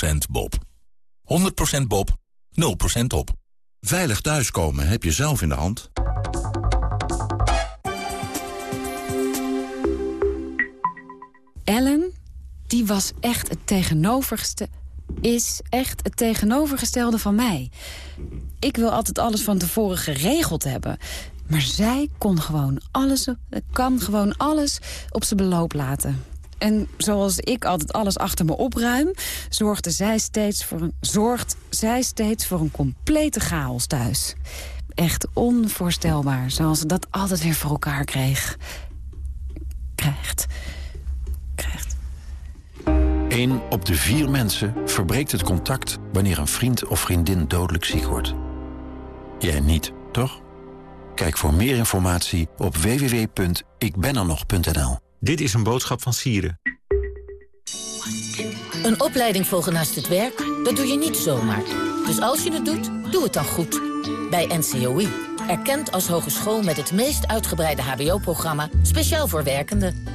100% Bob. 100% Bob. 0% op. Veilig thuiskomen heb je zelf in de hand. Ellen, die was echt het tegenovergestelde... is echt het tegenovergestelde van mij. Ik wil altijd alles van tevoren geregeld hebben. Maar zij kon gewoon alles, kan gewoon alles op zijn beloop laten. En zoals ik altijd alles achter me opruim... zorgde zij steeds voor een, zorgt zij steeds voor een complete chaos thuis. Echt onvoorstelbaar, zoals ze dat altijd weer voor elkaar kreeg. Krijgt. Krijgt. Eén op de vier mensen verbreekt het contact... wanneer een vriend of vriendin dodelijk ziek wordt. Jij niet, toch? Kijk voor meer informatie op www.ikbenernog.nl. Dit is een boodschap van Sieren. Een opleiding volgen naast het werk, dat doe je niet zomaar. Dus als je het doet, doe het dan goed. Bij NCOI. Erkend als hogeschool met het meest uitgebreide hbo-programma... speciaal voor werkenden.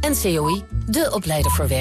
NCOI, de opleider voor werk.